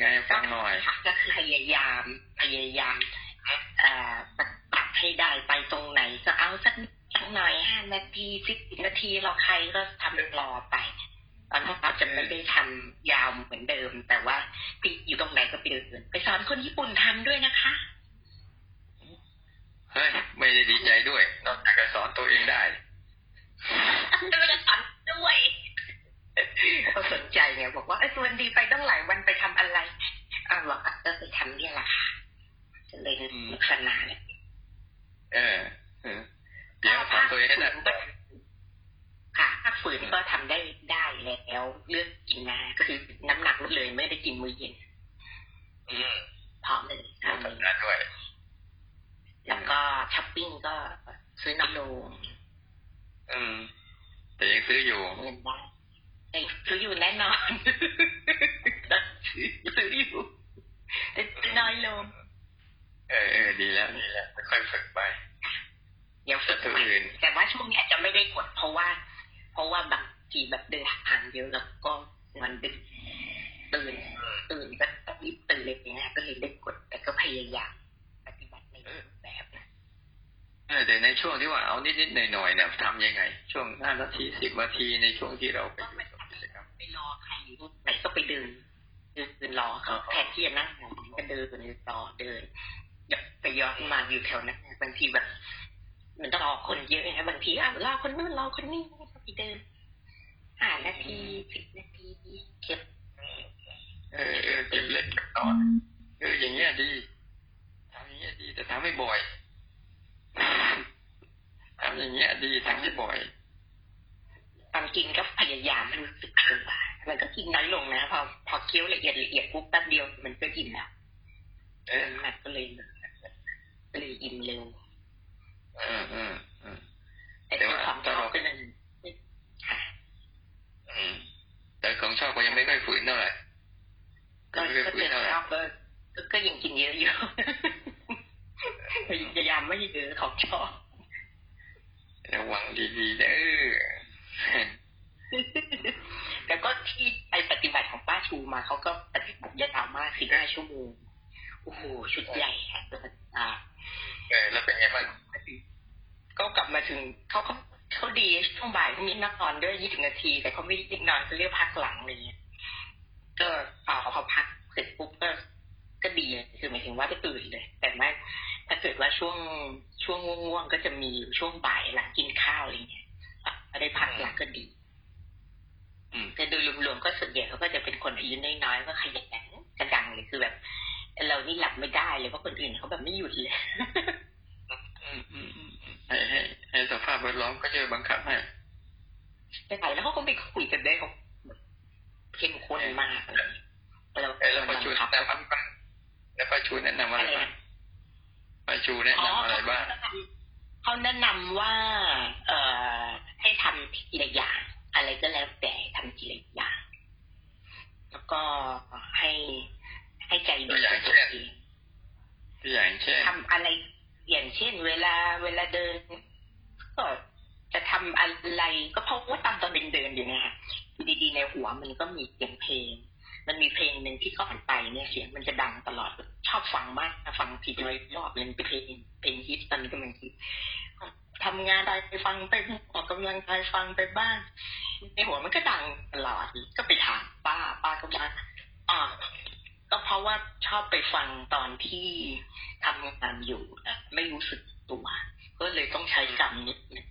ยังไงฟังหน่อยค่ะก็คือพยายามพยายามเอ่อปรับให้ได้ไปตรงไหน ก็เอาสักสักหน่อยห้านาทีสิบนาทีเราใครก็ทำรอไปตอนนี้เราจะไม่ได้ทำยาวเหมือนเดิม แต่ว่าติอยู่ตรงไหนก็ไปเดินไปสอนคนญี่ปุ่นทำด้วยนะคะเฮ้ยไม่ได้ดีใจด้วย นอกจากจะสอนตัวเองได้ไม่ได้สอนด้วย เขาสนใจไงบอกว่าไอ้ยวันดีไปตั้งหลายวันไปทำอะไรอ้าวบอกอะก็ไปทำเนี่ยแหละค่ะจะเลยนึกสนานเลยเออเออเดี๋ยวสอนตัวเองให้ได้ค่ะถ้าฝืนก็ทำได้ได้แล้วเรื่องกินนะก็คือน้ำหนักลดเลยไม่ได้กินมื้อเย็นอืมพร้อมเลยทำงานด้วย แล้วก็ช้อปปิ้งก็ซื้อน้ำโลงอืม แต่ยังซื้ออยู่เงินได้เอ้ย ซื้ออยู่แน่นอนซื้ออยู่แต่ซื้อน้อยลง เออเออดีแล้วดีแล้วค่อยๆฝึกไป เดี๋ยวฝึกตัวใหม่อื่น แต่ว่าช่วงนี้อาจจะไม่ได้กดเพราะว่า เพราะว่าบางทีแบบเดินทางเยอะแล้วก็มันดึกตื่นตื่นก็ต้องรีบตื่นเลยอย่างเงี้ยก็เลยได้กดแต่ก็พยายามปฏิบัติในรูปแบบนะเออแต่ในช่วงที่ว่าเอานิดๆหน่อยๆเนี่ยทำยังไง ช่วงห้านาทีสิบนาทีในช่วงที่เราไปก็อยู่ ไม่กับกิจกรรมไปรอใครอยู่ไหนก็ไปเดินเดินรอเขาอ๋อแทนที่จะนั่งก็เดินรอเดินอย่าไปย้อนมาอยู่แถวนั้นบางทีแบบ มันต้องรอคนเยอะนะบางทีอะรอคนนู้นรอคนนี้ก็ไปเดินห้านาทีสิบนาทีเก็บเออเออเก็บเล็กเก็บน้อยเอออย่างเงี้ยดีทำอย่างเงี้ยดีแต่ทำไม่บ่อยทำอย่างเงี้ยดีทำไม่บ่อย ตอนกินก็พยายามมันรู้สึกเออมันก็กินน้อยลงนะพอพอเคี้ยวละเอียดละเอียดปุ๊บแป๊บเดียวมันก็กินแล้วเออมันก็เลยก็เลยอิ่มเร็วเออเออเออแต่ที่ของชอบก็นั่นค่ะอืมแต่ของชอบก็ยังไม่ค่อยฝืนเท่าไหร่ก็ไม่ค่อยก็ฝืนเจอเท่าไหร่ชอบก็ก็ก็ยังกินเยอะอยู่พยายามไม่ให้เจอของชอบระวังดีๆเด้อ แต่ก็ที่ไปปฏิบัติของป้าชูมาเขาก็ปฏิบัติยาวมากสิบห้าชั่วโมงโอ้โหชุดใหญ่ค่ะปฏิบัติตาเออแล้วเป็นไงบ้างก็กลับมาถึงเขาเขาเขาดีช่วงบ่ายเขามีนักนอนด้วยยี่สิบนาที แต่เขาไม่ได้นอนเขาเรียกพักหลังอะไรเงี้ยก็พอเขาพักเสร็จปุ๊บก็ก็ดีคือหมายถึงว่าไม่ตื่นเลย แต่ไม่ถ้าเกิดว่าช่วงช่วงง่วงๆก็จะมีช่วงบ่ายหลังกินข้าวอะไรเงี้ย อะได้พักหลังก็ดีอืมแต่โดยรวมๆก็ส่วนใหญ่เขาก็จะเป็นคนอายุน้อยๆก็ขยันกระดังเลยคือแบบ เรานี่หลับไม่ได้เลยเพราะคนอื่นเขาแบบไม่หยุดเลยอืมอืมอืมให้ให้ให้สภาพแวดล้อมก็ช่วยบังคับให้ไปไหนแล้วเขาก็ไม่คุยกันได้เขาเข้มข้นมากเลยเราเออแล้วป้าชูแนะนำบ้างแล้วป้าชูแนะนำอะไรบ้างป้าชูแนะนำอะไรบ้างเขาแนะนำว่า เอ่อ ให้ทำทีละอย่าง อะไรก็แล้วแต่ทำทีละอย่าง แล้วก็ให้ให้ใจดีกับตัวเองตัวอย่างเช่นทำอะไรอย่างเช่น เวลาเวลาเดินก็จะทำอะไรก็เพราะว่าตอนตอนเดินเดินอยู่เนี่ยค่ะอยู่ดีๆในหัวมันก็มีเสียงเพลง มันมีเพลงหนึ่งที่ก่อนไปเนี่ยเสียงมันจะดังตลอดชอบฟังมากฟังทีร้อยรอบเลยมันเป็นเพลงเพลงฮิตตอนนี้กำลังฮิต ทำงานไปฟังไปออกกำลังกายฟังไปบ้านในหัวมันก็ดังตลอดก็ไปถามป้าป้าก็บอกอ่าก็เพราะว่าชอบไปฟังตอนที่ทำงานอยู่นะไม่รู้สึกตัวก็เลยต้องใช้กรรมนิดนึง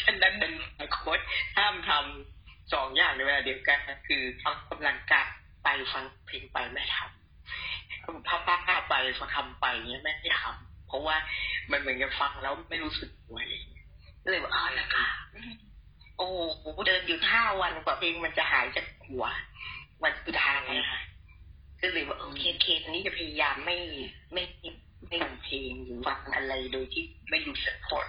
ฉะนั้นเป็นโค้ดห้ามทำสองอย่างในเวลาเดียวกันคือออกกำลังกายไปฟังเพลงไปไม่ทำพับผ้าไปฟังคำไปเนี้ยไม่ได้ทำ เพราะว่ามันเหมือนกับฟังแล้วไม่รู้สึกตัวอะไรอย่างเงี้ยก็เลยว่าอ๋อนะคะโอ้โหเดินอยู่ห้าวันกว่าเพลงมันจะหายจากหัว วันสุดท้ายนะคะก็เลยว่าโอเคเคสนี้จะพยายามไม่ไม่ไม่ฟังเพลงหรือฟังอะไรโดยที่ไม่รู้สึกตัว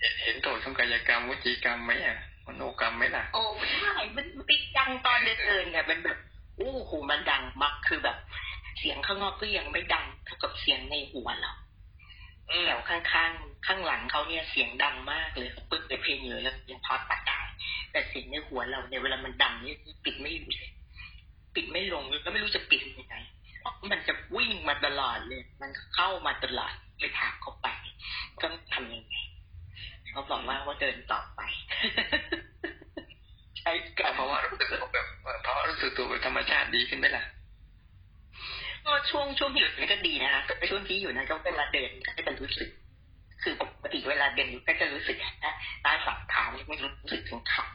เห็นเห็นโทษของกายกรรมวจีกรรมไหมอะมโนกรรมไหมล่ะ โอ้ใช่มันติดดังตอนเดินๆเนี่ยมันแบบโอ้โหมันดังมากคือแบบ เสียงข้างนอกก็ยังไม่ดังเท่ากับเสียงในหัวเราอืม แถวข้างๆข้างหลังเขาเนี่ยเสียงดังมากเลยเขาเปิดเพลงอยู่แล้วยังพอตัดได้ แต่เสียงในหัวเราเนี่ยเวลามันดังเนี่ยปิดไม่อยู่เลยปิดไม่ลงแล้วไม่รู้จะปิดยังไงเพราะมันจะวิ่งมาตลอดเลย มันเข้ามาตลอดเลยถามเขาไปก็ทำยังไงเขาบอกว่าว่าเดินต่อไปใช้กรรมเพราะว่ารู้สึกตัวแบบเพราะรู้สึกตัวแบบธรรมชาติดีขึ้นไหมล่ะก็ ช่วงช่วงที่อยู่นั้นก็ดีนะแต่ช่วงที่อยู่นั้นก็เวลาเดินก็จะรู้สึก คือปกติเวลาเดินก็จะรู้สึกนะใต้ฝ่าเท้าไม่รู้สึกถึงขา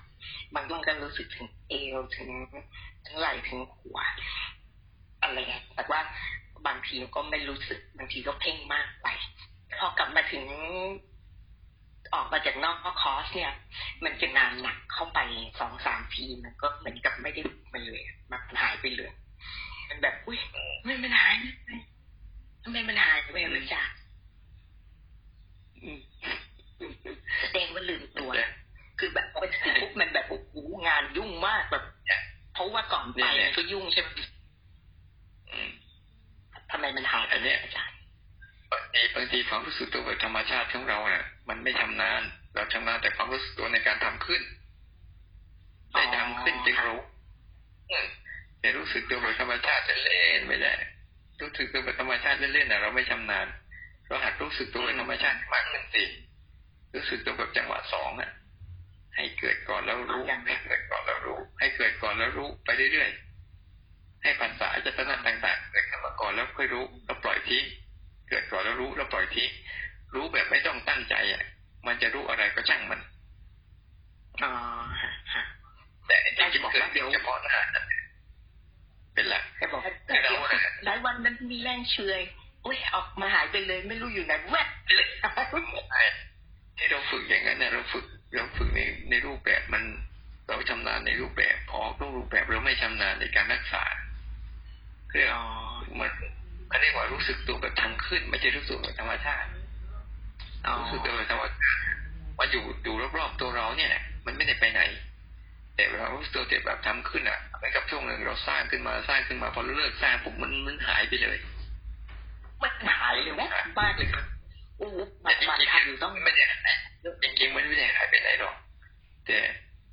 บางช่วงก็รู้สึกถึงเอวถึงถึงไหล่ถึงหัวอะไรเงี้ยแต่ว่าบางทีก็ไม่รู้สึก บางทีก็เพ่งมากไปพอกลับมาถึงออกมาจากนอกคอร์สเนี่ย มันจะงานหนักเข้าไปสองสามทีมันก็เหมือนกับไม่ได้มันเลยมันหายไปเลย มันแบบอุ้ยไม่มันหายไปทำไมมันหายไปมันจากแสดงว่าลืมตัว คือแบบพอไปถึงปุ๊บมันแบบโอ้โหงานยุ่งมากแบบเพราะว่าก่อนไปมันก็ยุ่งใช่ไหมอืมทำไมมันหายไปอันเนี้ยอาจารย์บางทีบางทีความรู้สึกตัวแบบธรรมชาติของเราเนี่ยมันไม่ชำนาญเราชำนาญแต่ความรู้สึกตัวในการทำขึ้นได้ทำขึ้นจึงรู้อืม แต่รู้สึกตัวแบบธรรมชาติจะเล่นไม่ได้ รู้สึกตัวแบบธรรมชาติเล่นๆน่ะเราไม่ชำนาญเราหัดรู้สึกตัวแบบธรรมชาติมากขึ้นสิรู้สึกตัวแบบจังหวะสองอะ ให้เกิดก่อนแล้วรู้ให้เกิดก่อนแล้วรู้ ให้เกิดก่อนแล้วรู้ไปเรื่อยๆให้ภาษาจะตนะต่างๆเกิดขึ้นมาก่อนแล้วค่อยรู้แล้วปล่อยทิ้งเกิดก่อนแล้วรู้แล้วปล่อยทิ้งรู้แบบไม่ต้องตั้งใจอะ มันจะรู้อะไรก็ช่างมันอ๋อฮะฮะแต่จริงๆเกิดขึ้นเฉพาะหน้านั่น เป็นหลักแกบอกว่าเดี๋ยวหลายวันนั้นมีแรงเชยอุ้ยออกมาหายไปเลยไม่รู้อยู่ไหนแวบไปเลยที่เราฝึกอย่างนั้นเนี่ยเราฝึกเราฝึกในในรูปแบบมันเราชำนาญในรูปแบบพอรูปแบบเราไม่ชำนาญในการรักษาเรียกอ๋อมันเขาเรียกว่ารู้สึกตัวแบบทำขึ้น ไม่ใช่รู้สึกแบบธรรมชาติอ๋อรู้สึกตัวแบบธรรมชาติว่าอยู่อยู่รอบๆตัวเราเนี่ยมันไม่ได้ไปไหน แต่เวลารู้สึกตัวแบบทำขึ้นอะเหมือนกับช่วงหนึ่งเราสร้างขึ้นมาสร้างขึ้นมาพอเราเลิกสร้างปุ๊บมันมันหายไปเลย มันหายเลยแวบมากเลยครับโอ้โหมัแต่นจริงมันทำอยู่ต้องๆไม่ได้หายจริงๆมันไม่ได้หายไปไหนหรอกแต่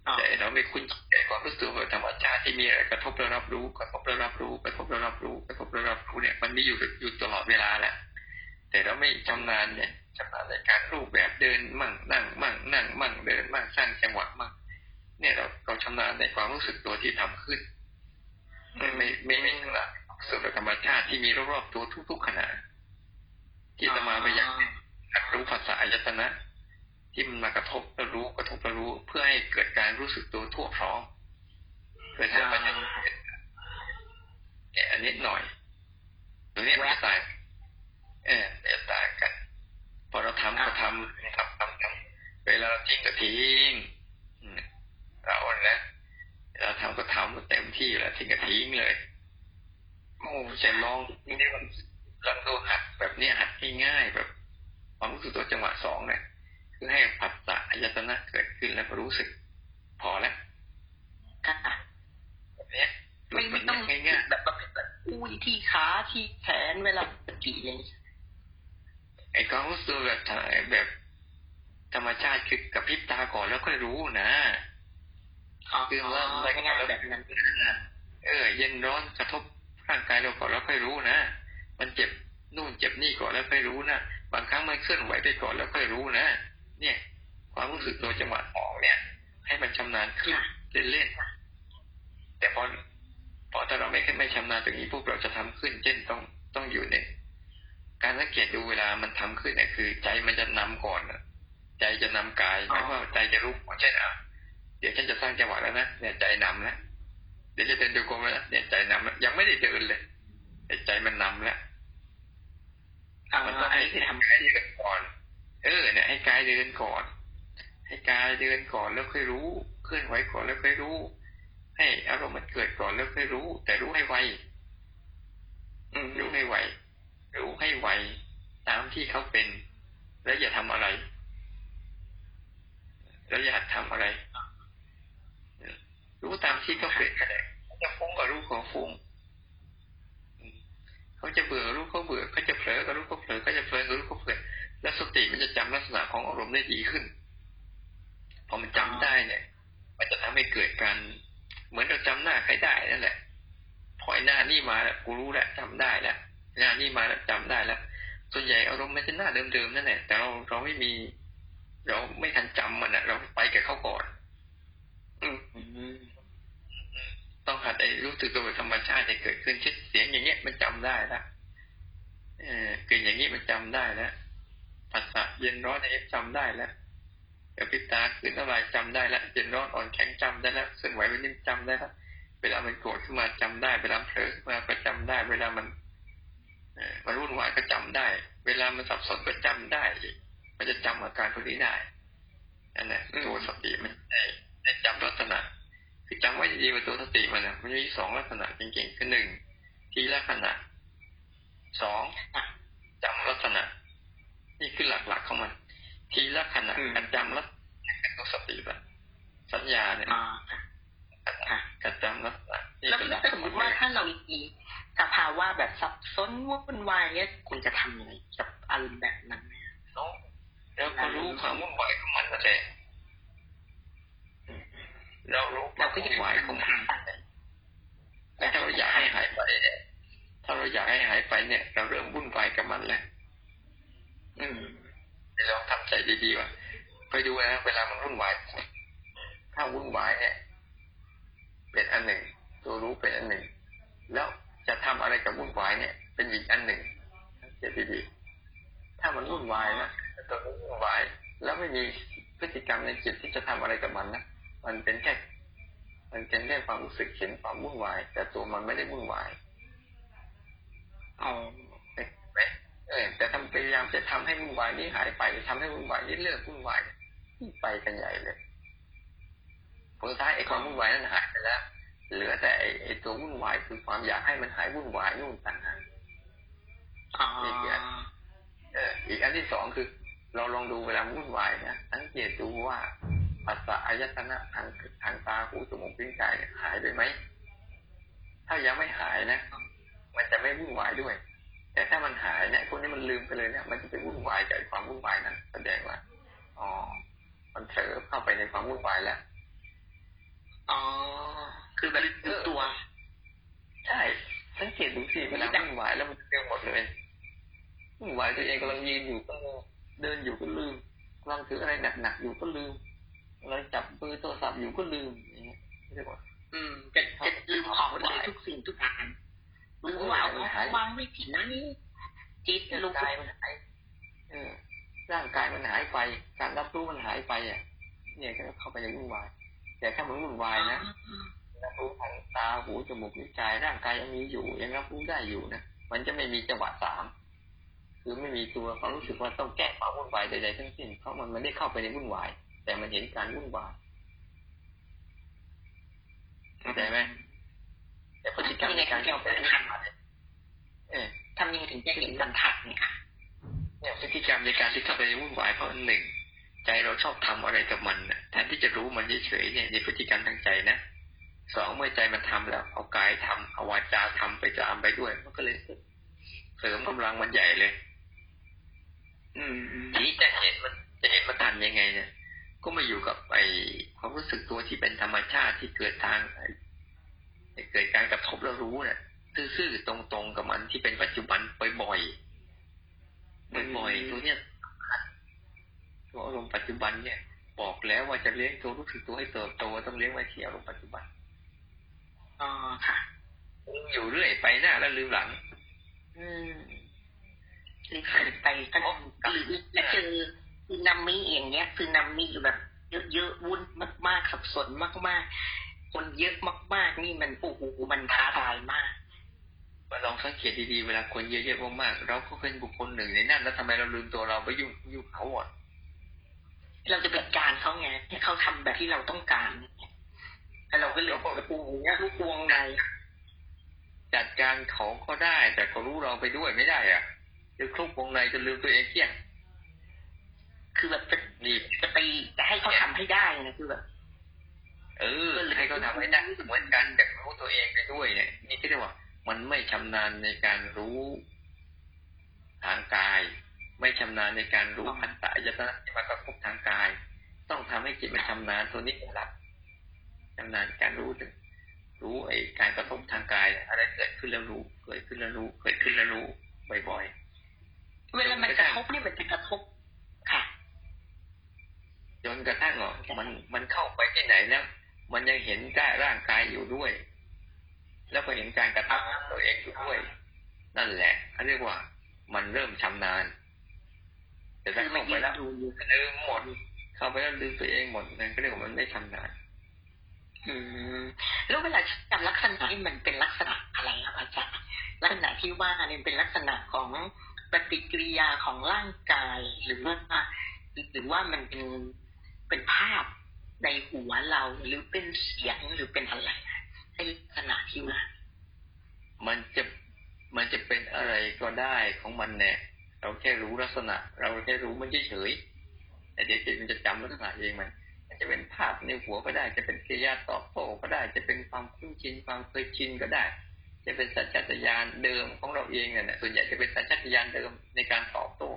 อ๋อแต่เราไม่คุ้นใจความรู้สึกแบบธรรมชาติที่มีอะไรกระทบแล้วรับรู้กระทบแล้วรับรู้กระทบแล้วรับรู้กระทบแล้วรับรู้เนี่ย มันมีอยู่อยู่ตลอดเวลาแหละแต่เราไม่ชำนาญเนี่ยชำนาญในการรูปแบบเดินมั่งนั่งมั่งนั่งมั่งเดินมั่งสร้างจังหวะมั่ง เนี่ยเราเราชำนาญในความรู้สึกตัวที่ทำขึ้น ไม่ไม่ไม่ไม่ชำนาญส่วนธรรมชาติที่มีรอบๆตัวทุกๆขณะที่จะมาไปอยางรู้ภาษาอายตนะ ที่มันมากระทบแล้วรู้กระทบแล้วรู้ เพื่อให้เกิดการรู้สึกตัวทั่วพร้อมเพื่อจะมันจะเนี่ยอันนี้หน่อยตรงนี้มันจะต่างเออมันจะต่างกัน พอเราทำก็ทำทำทำทำเวลาเราทิ้งก็ทิ้ง เรานะเวลาทำก็ทำเต็มที่แล้วทิ้งก็ทิ้งเลยโอ้จะลองนี่ได้มันลองดูหัดแบบเนี้ยหัดง่ายๆแบบความรู้สึกตัวจังหวะสองเนี่ยคือให้ผัสสะอายตนะเกิดขึ้นแล้วก็รู้สึก พอแล้วค่ะแบบเนี้ยไม่ไม่ต้องง่ายแบบแบบแบบอุ้ยที่ขาที่แขนเวลาปฏิอย่างนี้ๆไอ้ความรู้สึกแบบถ่ายแบบธรรมชาติคือกระพริบตาก่อนแล้วค่อยรู้นะ คือว่าอะไรง่ายแบบนั้นเออ เย็นร้อนกระทบร่างกายเราก่อนแล้วค่อยรู้นะ มันเจ็บนู่นเจ็บนี่ก่อนแล้วค่อยรู้นะ บางครั้งมันเคลื่อนไหวไปก่อนแล้วค่อยรู้นะ เนี่ย ความรู้สึกตัวจังหวะออกเนี่ย ให้มันชำนาญขึ้นเล่นๆแต่พอพอถ้าเราไม่ไม่ชำนาญตรงนี้พวกเราจะทำขึ้น เช่นต้องต้องอยู่ในการสังเกตดูเวลามันทำขึ้นเนี่ยคือ ใจมันจะนำก่อนใจจะนำกายหมายว่าใจจะรู้ก่อนเช่นอะ เดี๋ยวฉันจะสร้างจังหวะแล้วนะเนี่ยใจนำแล้วเดี๋ยวจะเดินดูกรมแล้วนะเนี่ยใจนำแล้วยังไม่ได้เดินเลยแต่ใจมันนำแล้วอ่ามันต้องอันให้นี้คือทำกายเดินก่อน เออเนี่ยให้กายเดินก่อน ให้กายเดินก่อนแล้วค่อยรู้เคลื่อนไหวก่อนแล้วค่อยรู้ ให้อารมณ์มันเกิดก่อนแล้วค่อยรู้ แต่รู้ให้ไวอืมรู้ให้ไวรู้ให้ไวตามที่เขาเป็น แล้วอย่าทำอะไร แล้วอย่าทำอะไร รู้ตามที่เขาเป็นก็ได้เขาจะฟุ้งก็รู้เขาฟุ้งเขาจะเบื่อรู้เขาเบื่อเขาจะเผลอก็รู้เขาเผลอเขาจะเพลินก็รู้เขาเพลินแล้วสติมันจะจำลักษณะของอารมณ์ได้ดีขึ้น พอมันจำได้เนี่ย มันจะทำให้เกิดการเหมือนเราจำหน้าใครได้นั่นแหละพอหน้านี่มาแล้วกูรู้แล้วจำได้แล้วงานนี้มาแล้วจำได้แล้วส่วนใหญ่อารมณ์มันจะหน้าเดิมๆนั่นแหละแต่เราเราไม่มี เราไม่ทันจำมันอะ เราไปกับเขาก่อน อืม ต้องหัดไอ้รู้สึกตัวธรรมชาติจะเกิดขึ้นเช่นเสียงอย่างเงี้ยมันจำได้ละเออเกิดอย่างนี้มันจำได้แล้วภาษาเย็นร้อนอย่างนี้จำได้แล้วกระพริบตาคืนน้ำลายจำได้แล้วเย็นร้อนอ่อนแข็งจำได้แล้วเคลื่อนไหววันนี้จำได้แล้วเวลามันโกรธขึ้นมาจำได้ เวลาเผลอขึ้นมาก็จำได้ เวลามันเอมันวุ่นวายก็จำได้ เวลามันสับสนก็จำได้ มันจะจำอาการพวกนี้ได้อันนั้นตัวสติมันได้ได้จำลักษณะ จำไว้ดีๆว่าตัวสติมันนะมันมีสองลักษณะจริงๆคือหนึ่งทีลักษณะสองจำลักษณะ นี่คือหลักๆของมันทีละขณะการจำลักษณะเป็นตัวสติแบบสัญญาเนี่ยการจำลักษณะแล้วสมมติว่าถ้าเรามีสภาวะแบบสับสนวุ่นวายเนี่ยคุณจะทำยังไงกับอารมณ์แบบนั้นแล้วก็รู้ความวุ่นวายของมันนั่นแหละ เรารู้เราก็ยังไหวของมันแต่ถ้าเราอยากให้หายไปเนี่ยถ้าเราอยากให้หายไปเนี่ย เราเริ่มวุ่นวายกับมันแล้วอืมลองทำใจดีๆว่าไปดูนะเวลามันวุ่นวายถ้าวุ่นวายเนี่ยเป็นอันหนึ่ง ตัวรู้เป็นอันหนึ่ง แล้วจะทำอะไรกับวุ่นวายเนี่ย เป็นอีกอันหนึ่งเจดีๆถ้ามันวุ่นวายนะตัวรู้วุ่นวาย แล้วไม่มีพฤติกรรมในจิตที่จะทำอะไรกับมันนะ มันเป็นแค่มันเป็นแค่ความรู้สึกเห็นความวุ่นวาย แต่ตัวมันไม่ได้วุ่นวายเอาไหมเออแต่ทำพยายามจะทำให้วุ่นวายนี้หายไปทำให้วุ่นวายนี้เลิกวุ่นวายไปกันใหญ่เลยผลท้ายไอ้ความวุ่นวายนั้นหายไปแล้วเหลือแต่ไอ้ตัววุ่นวายคือความอยากให้มันหายวุ่นวายนู่นต่างหากนี่คือเอออีกอันที่สองคือ เราลองดูเวลาวุ่นวายนะสังเกตดูว่า ภาษาอายตนะทางทางตาหูจมูกลิ้นกายหายไปไหม ถ้ายังไม่หายนะ มันจะไม่วุ่นวายด้วย แต่ถ้ามันหายเนี่ยคนนี้มันลืมไปเลยเนี่ย มันจะไปวุ่นวายกับความวุ่นวายนั้นแสดงว่า อ๋อ มันเผลอเข้าไปในความวุ่นวายแล้ว อ๋อ คือแบบตัว ใช่ สังเกตดูสิเวลาวุ่นวายแล้วมันเรื่องหมดเลยวุ่นวายตัวเองกำลังยืนอยู่ก็เดินอยู่ก็ลืมกำลังถืออะไรหนักๆอยู่ก็ลืม เราจับมือโทรศัพท์อยู่ก็ลืมอย่างเงี้ยเรียกว่า อืมจะจะลืมของเลยทุกสิ่งทุกอย่างลืมว่าเอาวางไว้ที่นั้นจิตลูกกายมันหายเออร่างกายมันหายไป การรับรู้มันหายไปอะ เนี่ยก็เข้าไปในวุ่นวาย แต่ถ้ามันวุ่นวายนะรับรู้ทางตาหูจมูกนิ้วกายร่างกายยังมีอยู่ ยังรับรู้ได้อยู่นะมันจะไม่มีจังหวะสามคือไม่มีตัวความรู้สึกว่าต้องแก้ความวุ่นวายใดๆทั้งสิ้นเพราะมันไม่ได้เข้าไปในวุ่นวาย แต่มันเห็นการวุ่นวายเข้าใจไหมแต่พฤติกรรมในการเข้าไปทันเออทำยังไงถึงจะเห็นบรรทัดเนี่ยเนี่ยพฤติกรรมในการที่เข้าไปวุ่นวายเพราะหนึ่งใจเราชอบทำอะไรกับมันแทนที่จะรู้มันเฉยๆเนี่ยในพฤติกรรมทางใจนะสองเมื่อใจมันทำแล้ว เอากายทำเอาวาจาทำไปจามไปด้วย มันก็เลยเสริมกำลังมันใหญ่เลย อืมทีนี้จะเห็นมันจะเห็นมันทันยังไงเนี่ย ก็มาอยู่กับไอความรู้สึกตัวที่เป็นธรรมชาติที่เกิดทางเกิดการกระทบแล้วรู้เนี่ยซื่อๆตรงๆกับมันที่เป็นปัจจุบันบ่อยๆบ่อยๆตัวเนี้ยตัวอารมณ์ปัจจุบันเนี่ย บอกแล้วว่าจะเลี้ยงตัวรู้สึกตัวให้เติบโตต้องเลี้ยงไว้ที่อารมณ์ปัจจุบันอ๋อค่ะอยู่เรื่อยไปหน้าแล้วลืมหลัง อืมลืมไปก็ลืมแล้วเจอ ซึนามิอย่างเงี้ยซึนามิแบบเยอะๆวุ่นมากๆสับสนมาก ๆ คนเยอะมาก ๆ นี่มันโอ้โหมันท้าทายมากมาลองสังเกตดีๆเวลาคนเยอะๆมากๆเราก็เป็นบุคคลหนึ่งในนั้นแล้วทำไมเราลืมตัวเราไปยุ่งยุ่งเขาอะเราจะจัดการเขาไงให้เขาทำแบบที่เราต้องการแล้วเราก็เหลือปกปูเนี้ยลูกวงในจัดการเขาก็ได้ แต่ก็รู้เราไปด้วยไม่ได้อะจะคลุกวงในจะลืมตัวเองเที่ยง คือแบบจะจะไปจะให้เขาทำให้ได้นะคือแบบ เออให้เขาทำให้ได้เหมือนกันแต่รู้ตัวเองไปด้วยเนี่ยนี่ที่เรียกว่า มันไม่ชำนาญในการรู้ทางกาย ไม่ชำนาญในการรู้พันตายตนะที่มากระทบทางกาย ต้องทำให้จิตมันชำนาญตัวนี้เป็นหลักชำนาญการรู้ถึงรู้ไอ้การกระทบทางกายอะไรเกิดขึ้นแล้วรู้ เกิดขึ้นแล้วรู้ เกิดขึ้นแล้วรู้บ่อยเวลามันกระทบนี่มันจะกระทบค่ะๆ จนกระทั่งอะมันมันเข้าไปที่ไหนแล้ว มันยังเห็นกายร่างกายอยู่ด้วย แล้วก็เห็นการกระทำของตัวเองอยู่ด้วย นั่นแหละเขาเรียกว่า มันเริ่มชำนาญแต่ถ้าเข้าไปแล้วดูอยู่ลืมหมด เข้าไปแล้วลืมตัวเองหมดนั่นก็เรียกว่ามันไม่ชำนาญอืมแล้วเวลาจำลักษณะนี่มันเป็นลักษณะอะไรครับอาจารย์ลักษณะที่ว่าเนี่ยเป็นลักษณะของปฏิกิริยาของร่างกายหรือว่าหรือว่ามันเป็น เป็นภาพในหัวเราหรือเป็นเสียงหรือเป็นอะไรในลักษณะที่ว่ามันจะมันจะเป็นอะไรก็ได้ของมันเนี่ย เราแค่รู้ลักษณะ เราแค่รู้มันเฉยๆแต่เดี๋ยวจิตมันจะจำลักษณะเองมันมันจะเป็นภาพในหัวก็ได้ จะเป็นกิริยาตอบโต้ก็ได้ จะเป็นความคุ้นชินความเคยชินก็ได้ จะเป็นสัญชาตญาณเดิมของเราเองเนี่ยส่วนใหญ่จะเป็นสัญชาตญาณเดิมในการตอบโต้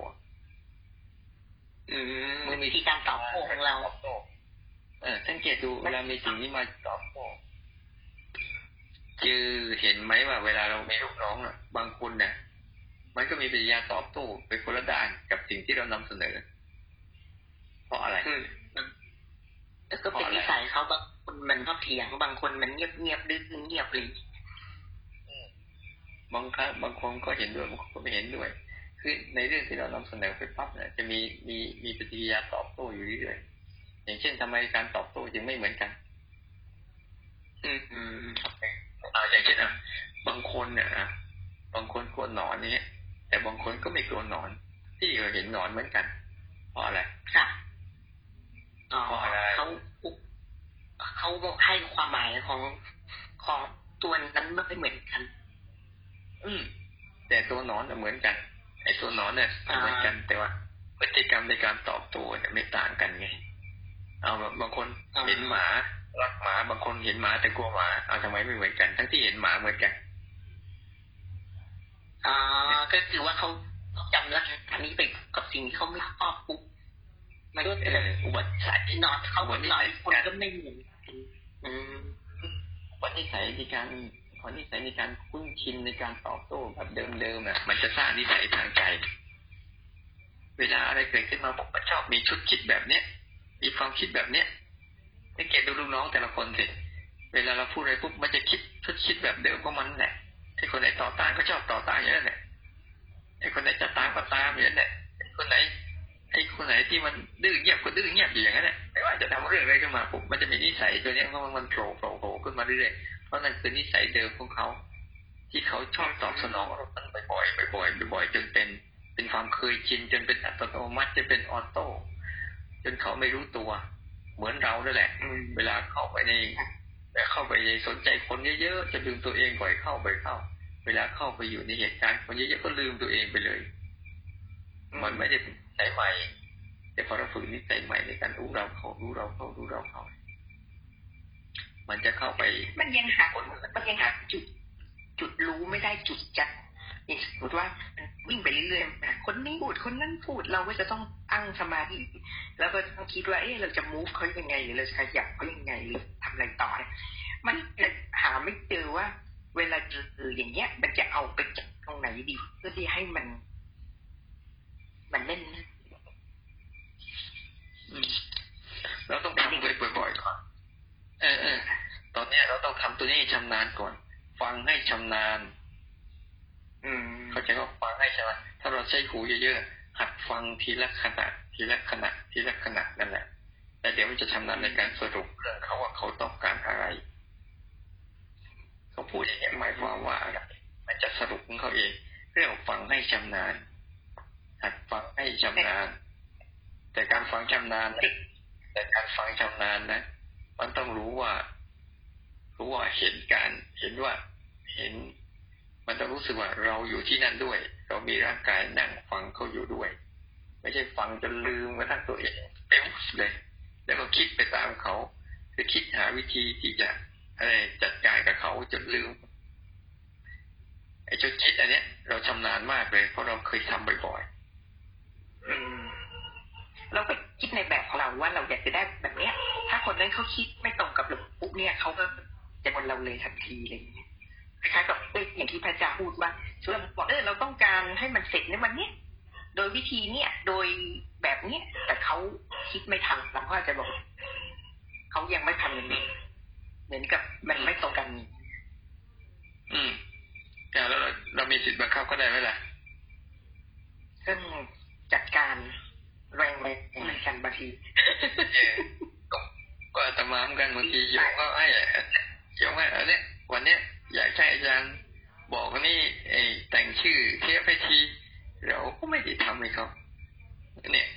อืมมันมีที่การตอบโต้ของเราตอบโต้เออสังเกตดูเวลามีสิ่งนี้มาตอบโต้คือเห็นไหมว่า เวลาเรามีลูกน้องอะ บางคนเนี่ยมันก็มีปฏิกิริยาตอบโต้เป็นคนละด้านกับสิ่งที่เรานำเสนอ เพราะอะไรอืมแล้วก็เป็นนิสัยเขาบางคนมันก็เถียงบางคนมันเงียบเงียบๆดื้อเงียบเลยบางครั้งบางคนก็เห็นด้วยบางคนก็ไม่เห็นด้วย คือในเรื่องที่เรานำเสนอไปปั๊บเนี่ยจะมีมีมีปฏิกิริยาตอบโต้อยู่เรื่อยๆอย่างเช่นทำไมการตอบโต้จึงไม่เหมือนกัน อืมอืมเอาอย่างเช่นอะบางคนเนี่ยอะบางคนกลัวหนอนเนี่ยแต่บางคนก็ไม่กลัวหนอนที่เราเห็นหนอนเหมือนกันเพราะอะไรค่ะอ๋อเพราะอะไรเขาเขาให้ความหมายของของตัวนั้นไม่เหมือนกัน อืมแต่ตัวหนอนน่ะเหมือนกัน ไอ้ตัวหนอนเนี่ยเหมือนกันแต่ว่าพฤติกรรมในการตอบโต้เนี่ยไม่ต่างกันไง เอาแบบบางคนอ่าเห็นหมารักหมาบางคนเห็นหมาแต่กลัวหมาเอาทำไมไม่เหมือนกัน ทั้งที่เห็นหมาเหมือนกัน อ่า ก็คือว่าเขาจำลักษณะนี้ไปกับสิ่งที่เขาไม่ชอบปุ๊บมันก็เกิดอุบัติเหตุนอนเขาคนหลายคนก็ไม่เหมือนกันอืมวันนิสัยในการ วันนิสัยในการคุ้นชินในการตอบโต้แบบเดิมๆอะ มันจะสร้างนิสัยทางใจ เวลาอะไรเกิดขึ้นมาผมก็ชอบมีชุดคิดแบบเนี้ยมีความคิดแบบเนี้ยสังเกตดูลูกน้องแต่ละคนสิ เวลาเราพูดอะไรปุ๊บมันจะคิดชุดคิดแบบเดิมของมันแหละไอ้คนไหนต่อต้านก็ชอบต่อต้านอย่างนั้นแหละไอ้คนไหนจะตามก็ตามอย่างนั้นแหละไอ้คนไหนไอ้คนไหนที่มันดื้อเงียบก็ดื้อเงียบอยู่อย่างนั้นแหละไม่ว่าจะทำเรื่องอะไรขึ้นมาปุ๊บมันจะมีนิสัยตัวเนี้ยเพราะมันโผล่โผล่โผล่ขึ้นมาเรื่อยๆ เพราะนั่นคือนิสัยเดิมของเขา ที่เขาชอบตอบสนองเรามันบ่อยๆบ่อยๆบ่อยๆจนเป็นเป็นความเคยชินจนเป็นอัตโนมัติจะเป็นออโต้จนเขาไม่รู้ตัว เหมือนเราด้วยแหละเวลาเข้าไปในแต่เข้าไปในสนใจคนเยอะๆจะลืมตัวเองบ่อยเข้าบ่อยเข้า เวลาเข้าไปอยู่ในเหตุการณ์คนเยอะๆก็ลืมตัวเองไปเลย มันไม่ได้เป็นนิสัยใหม่แต่พอเราฝึกนิสัยใหม่ในการรู้เราเขารู้เราเขารู้เราเขา มันจะเข้าไป มันยังหามันยังหาจุด จุดรู้ไม่ได้จุดจัดอย่างสมมติว่ามันวิ่งไปเรื่อยๆนะคนนี้พูดคนนั้นพูดเราก็จะต้องตั้งสมาธิแล้วก็ต้องคิดว่า เอ๊ะเราจะ move เขายังไงหรือเราจะขยับเขายังไงหรือทำอะไรต่อเนี่ยมันหาไม่เจอว่า เวลาเจออย่างเงี้ย มันจะเอาไปจับตรงไหนดี เพื่อที่ให้มัน มันเล่นนะอืมเราต้องทำไปบ่อยๆก่อน เออเออตอนเนี้ยเราต้องทำตัวนี้ให้ชำนาญก่อน ฟังให้ชำนาญ อืม เข้าใจว่าฟังให้ชำนาญถ้าเราใช้หูเยอะๆหัดฟังทีละขณะ ทีละขณะ ทีละขณะนั่นแหละแต่เดี๋ยวมันจะชำนาญในการสรุปเรื่องเขาว่าเขาต้องการอะไรเขาพูดอย่างนี้ยหมายความว่าอะไรมันจะสรุปของเขาเอง เรื่องฟังให้ชำนาญ หัดฟังให้ชำนาญ แต่การฟังชำนาญนะแต่การฟังชำนาญนะ มันต้องรู้ว่า รู้ว่าเห็นการเห็นว่าเห็น มันต้องรู้สึกว่าเราอยู่ที่นั่นด้วย เรามีร่างกายนั่งฟังเขาอยู่ด้วย ไม่ใช่ฟังจนลืมกระทั่งตัวเองเต็มเลย แล้วก็คิดไปตามเขา คือคิดหาวิธีที่จะอะไรจัดการกับเขาจนลืมไอ้ชุดคิดอันเนี้ย เราชำนาญมากเลย เพราะเราเคยทำบ่อยอืมเราไป คิดในแบบของเราว่าเราอยากจะได้แบบเนี้ย ถ้าคนนั้นเขาคิดไม่ตรงกับเราปุ๊บเนี่ยเขาก็จะบนเราเลยทันทีอะไรอย่างเงี้ยคล้ายๆกับเอ้ยอย่างที่พระอาจารย์พูดว่าช่วยบอกเออเราต้องการให้มันเสร็จในวันเนี้ยโดยวิธีเนี้ยโดยแบบเนี้ยแต่เขาคิดไม่ทันเราก็อาจจะบอกเขายังไม่ทำอย่างนี้เหมือนกับมันไม่ตรงกัน อืมแต่แล้วเราเรามีสิทธิ์บังคับก็ได้ไหมล่ะซึ่งจัดการ แรงไปเหมือนกันบางทีเออก็ก็อาตมาเหมือนกันบางทีโยมก็ให้โยมให้เออเนี่ยวันเนี้ยอยากให้อาจารย์บอกว่านี่ไอ้แต่งชื่อเทปให้ทีเราก็ไม่ได้ทำให้เขาเนี่ย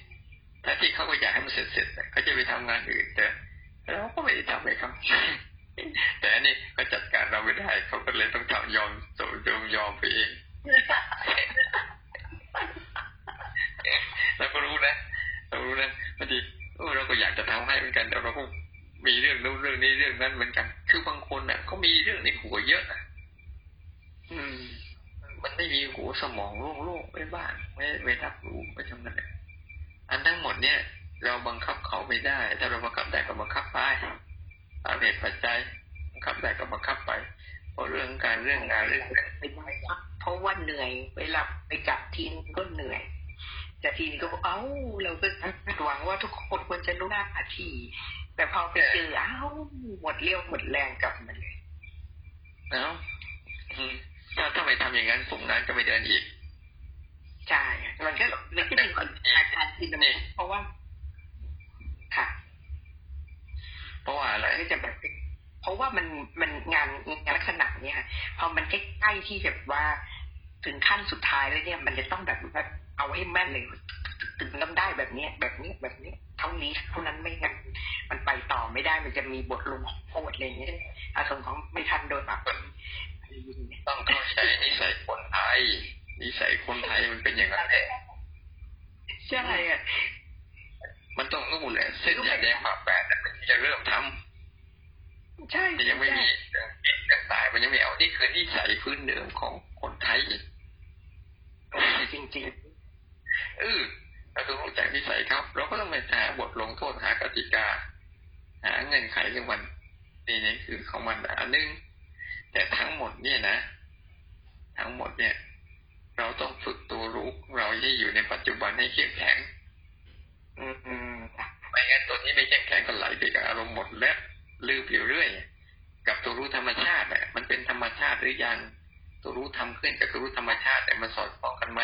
ถ้าที่เขาก็อยากให้มันเสร็จๆเขาจะไปทำงานอื่นแต่เราก็ไม่ได้ทำให้เขาแต่อันนี้เขาจัดการเราไม่ได้เขาก็เลยต้องทำยอมสมยอมยอมไปเอง เราก็รู้นะเรารู้นะบางทีเราก็อยากจะทำให้เหมือนกัน แต่เราก็มีเรื่องนู้นเรื่องนี้เรื่องนั้นเหมือนกัน คือบางคนน่ะเขามีเรื่องในหัวเยอะอืม มันไม่มีหัวสมองโล่งๆไปบ้างไม่ไม่รับรู้ไปทำนั้นอันทั้งหมดเนี่ย เราบังคับเขาไม่ได้ ถ้าเราบังคับได้ก็บังคับไปตาเหตุปัจจัยบังคับได้ก็บังคับไปเพราะเรื่องการเรื่องงานเรื่องไปบังคับเพราะว่าเหนื่อยเวลาไปจับทีมก็เหนื่อย แต่ทีมก็บอกเอ้าเราก็หวังว่าทุกคนควรจะรู้หน้าที่แต่พอไปเจอเอ้าหมดเรี่ยวหมดแรงกลับมาเลยเนาะอืมถ้าถ้าไม่ทำอย่างนั้นฝูงนั้นก็ไม่เดินอีกใช่มันก็มันก็เป็นอาการที่ดำเนินเพราะว่า ค่ะ เพราะว่าอะไรก็จะแบบเพราะว่ามันมันงานงานลักษณะเนี้ยค่ะพอมันใกล้ๆที่แบบว่า ถึงขั้นสุดท้ายแล้วเนี่ยมันจะต้องแบบว่าเอาให้แม่นเลยถึงต้องได้แบบเนี้ยแบบนี้แบบนี้เท่านี้เท่านั้นไม่งั้นมันไปต่อไม่ได้มันจะมีบทลงโทษอะไรอย่างเงี้ยอาสมของไม่ทันโดนปรับอะเงี้ยต้องเข้าใจนิสัยคนไทยนิสัยคนไทยมันเป็นอย่างนั้นแหละใช่อะมันต้องนู่นแหละเส้นยาแดงผ่าแปดน่มันจะเริ่มทำ ใช่แต่ยังไม่มีเรื่องเรื่องตายมันยังไม่เอานี่คือนิสัยพื้นเดิมของคนไทยจริงเออเราต้องรู้จักนิสัยครับ เราก็ต้องไปหาบทลงโทษหากติกา หาเงื่อนไขของมันนี่นี่คือของมันอันนึงแต่ทั้งหมดเนี่ยนะ ทั้งหมดเนี่ย เราต้องฝึกตัวรู้ของเราให้อยู่ในปัจจุบันให้เข้มแข็งๆอืมอืมค่ะไม่งั้นตัวนี้ไม่เข้มแข็งก็ไหลไปกับอารมณ์หมดแล้ว ลืมอยู่เรื่อยกับตัวรู้ธรรมชาติเนี่ยมันเป็นธรรมชาติหรือยังตัวรู้ทำขึ้นกับตัวรู้ธรรมชาติแต่ยมันสอดคล้องกันไหม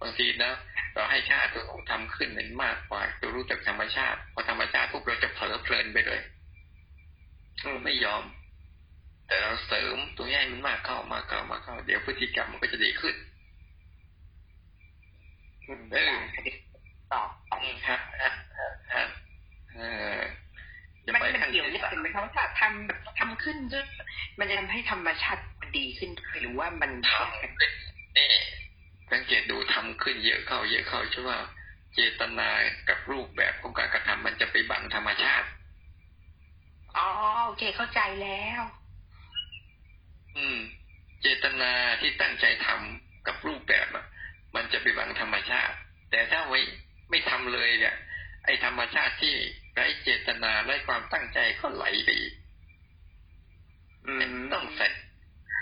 บางทีนะเราให้ชาติตัวรู้ทำขึ้นมันมากกว่าตัวรู้จากธรรมชาติพอธรรมชาติปุ๊บเราจะเผลอเพลินไปเลยอืมไม่ยอม แต่เราเสริมตัวนี้ให้มันมากเข้ามากเข้ามากเข้า เดี๋ยวพฤติกรรมมันก็จะดีขึ้นอืมได้ต่อไปฮะฮะฮะฮะเออจะ มันไปมันขั้นเกี่ยวเนื่องกันไหมคะว่าถ้าทำแบบทำขึ้นด้วยมันจะทำให้ธรรมชาติมันดีขึ้นหรือว่ามันทำขึ้นนี่สังเกตดูทำขึ้นเยอะเข้าเยอะเข้าใช่ว่าเจตนากับรูปแบบของการกระทำมันจะไปบังธรรมชาติอ๋อโอเคเข้าใจแล้ว อืม เจตนาที่ตั้งใจทำกับรูปแบบอะมันจะไปบังธรรมชาติ แต่ถ้าไว้ไม่ทำเลยเนี่ย ไอ้ธรรมชาติที่ไร้เจตนาไร้ความตั้งใจก็ไหลไปอีกอืมต้องใส่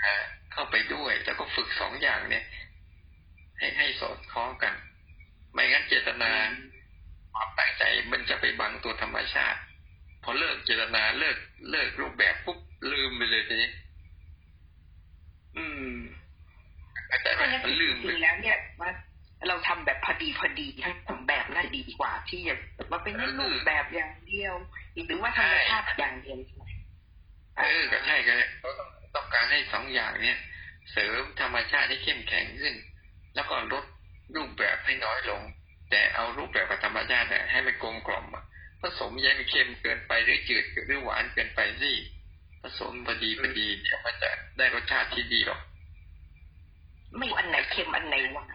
อ่าเข้าไปด้วย แล้วก็ฝึกสองอย่างเนี่ย ให้ให้สอดคล้องกัน ไม่งั้นเจตนาความตั้งใจมันจะไปบังตัวธรรมชาติ พอเลิกเจตนาเลิกเลิกรูปแบบปุ๊บลืมไปเลยทีนี้ อืมเข้าใจไหมเพราะงั้นมันจลืมไปริงๆแล้วเนี่ยว่า เราทำแบบพอดีพอดีทั้งสองแบบน่าจะดีกว่าที่จะแบบว่าเป็นรูปแบบอย่างเดียวหรือว่าธรรมชาติอย่างเดียวใช่ไหมเออก็ใช่ก็เราต้องต้องการให้สองอย่างเนี่ยเสริมธรรมชาติให้เข้มแข็งขึ้น แล้วก็ลดรูปแบบให้น้อยลง แต่เอารูปแบบกับธรรมชาติเนี่ยให้มันกลมกล่อมผสมยังเค็มเกินไปหรือจืดหรือหวานเกินไปสิผสมพอดีพอดีเดี๋ยวมันจะได้รสชาติที่ดีหรอกไม่อันไหนเค็มอันไหนหวาน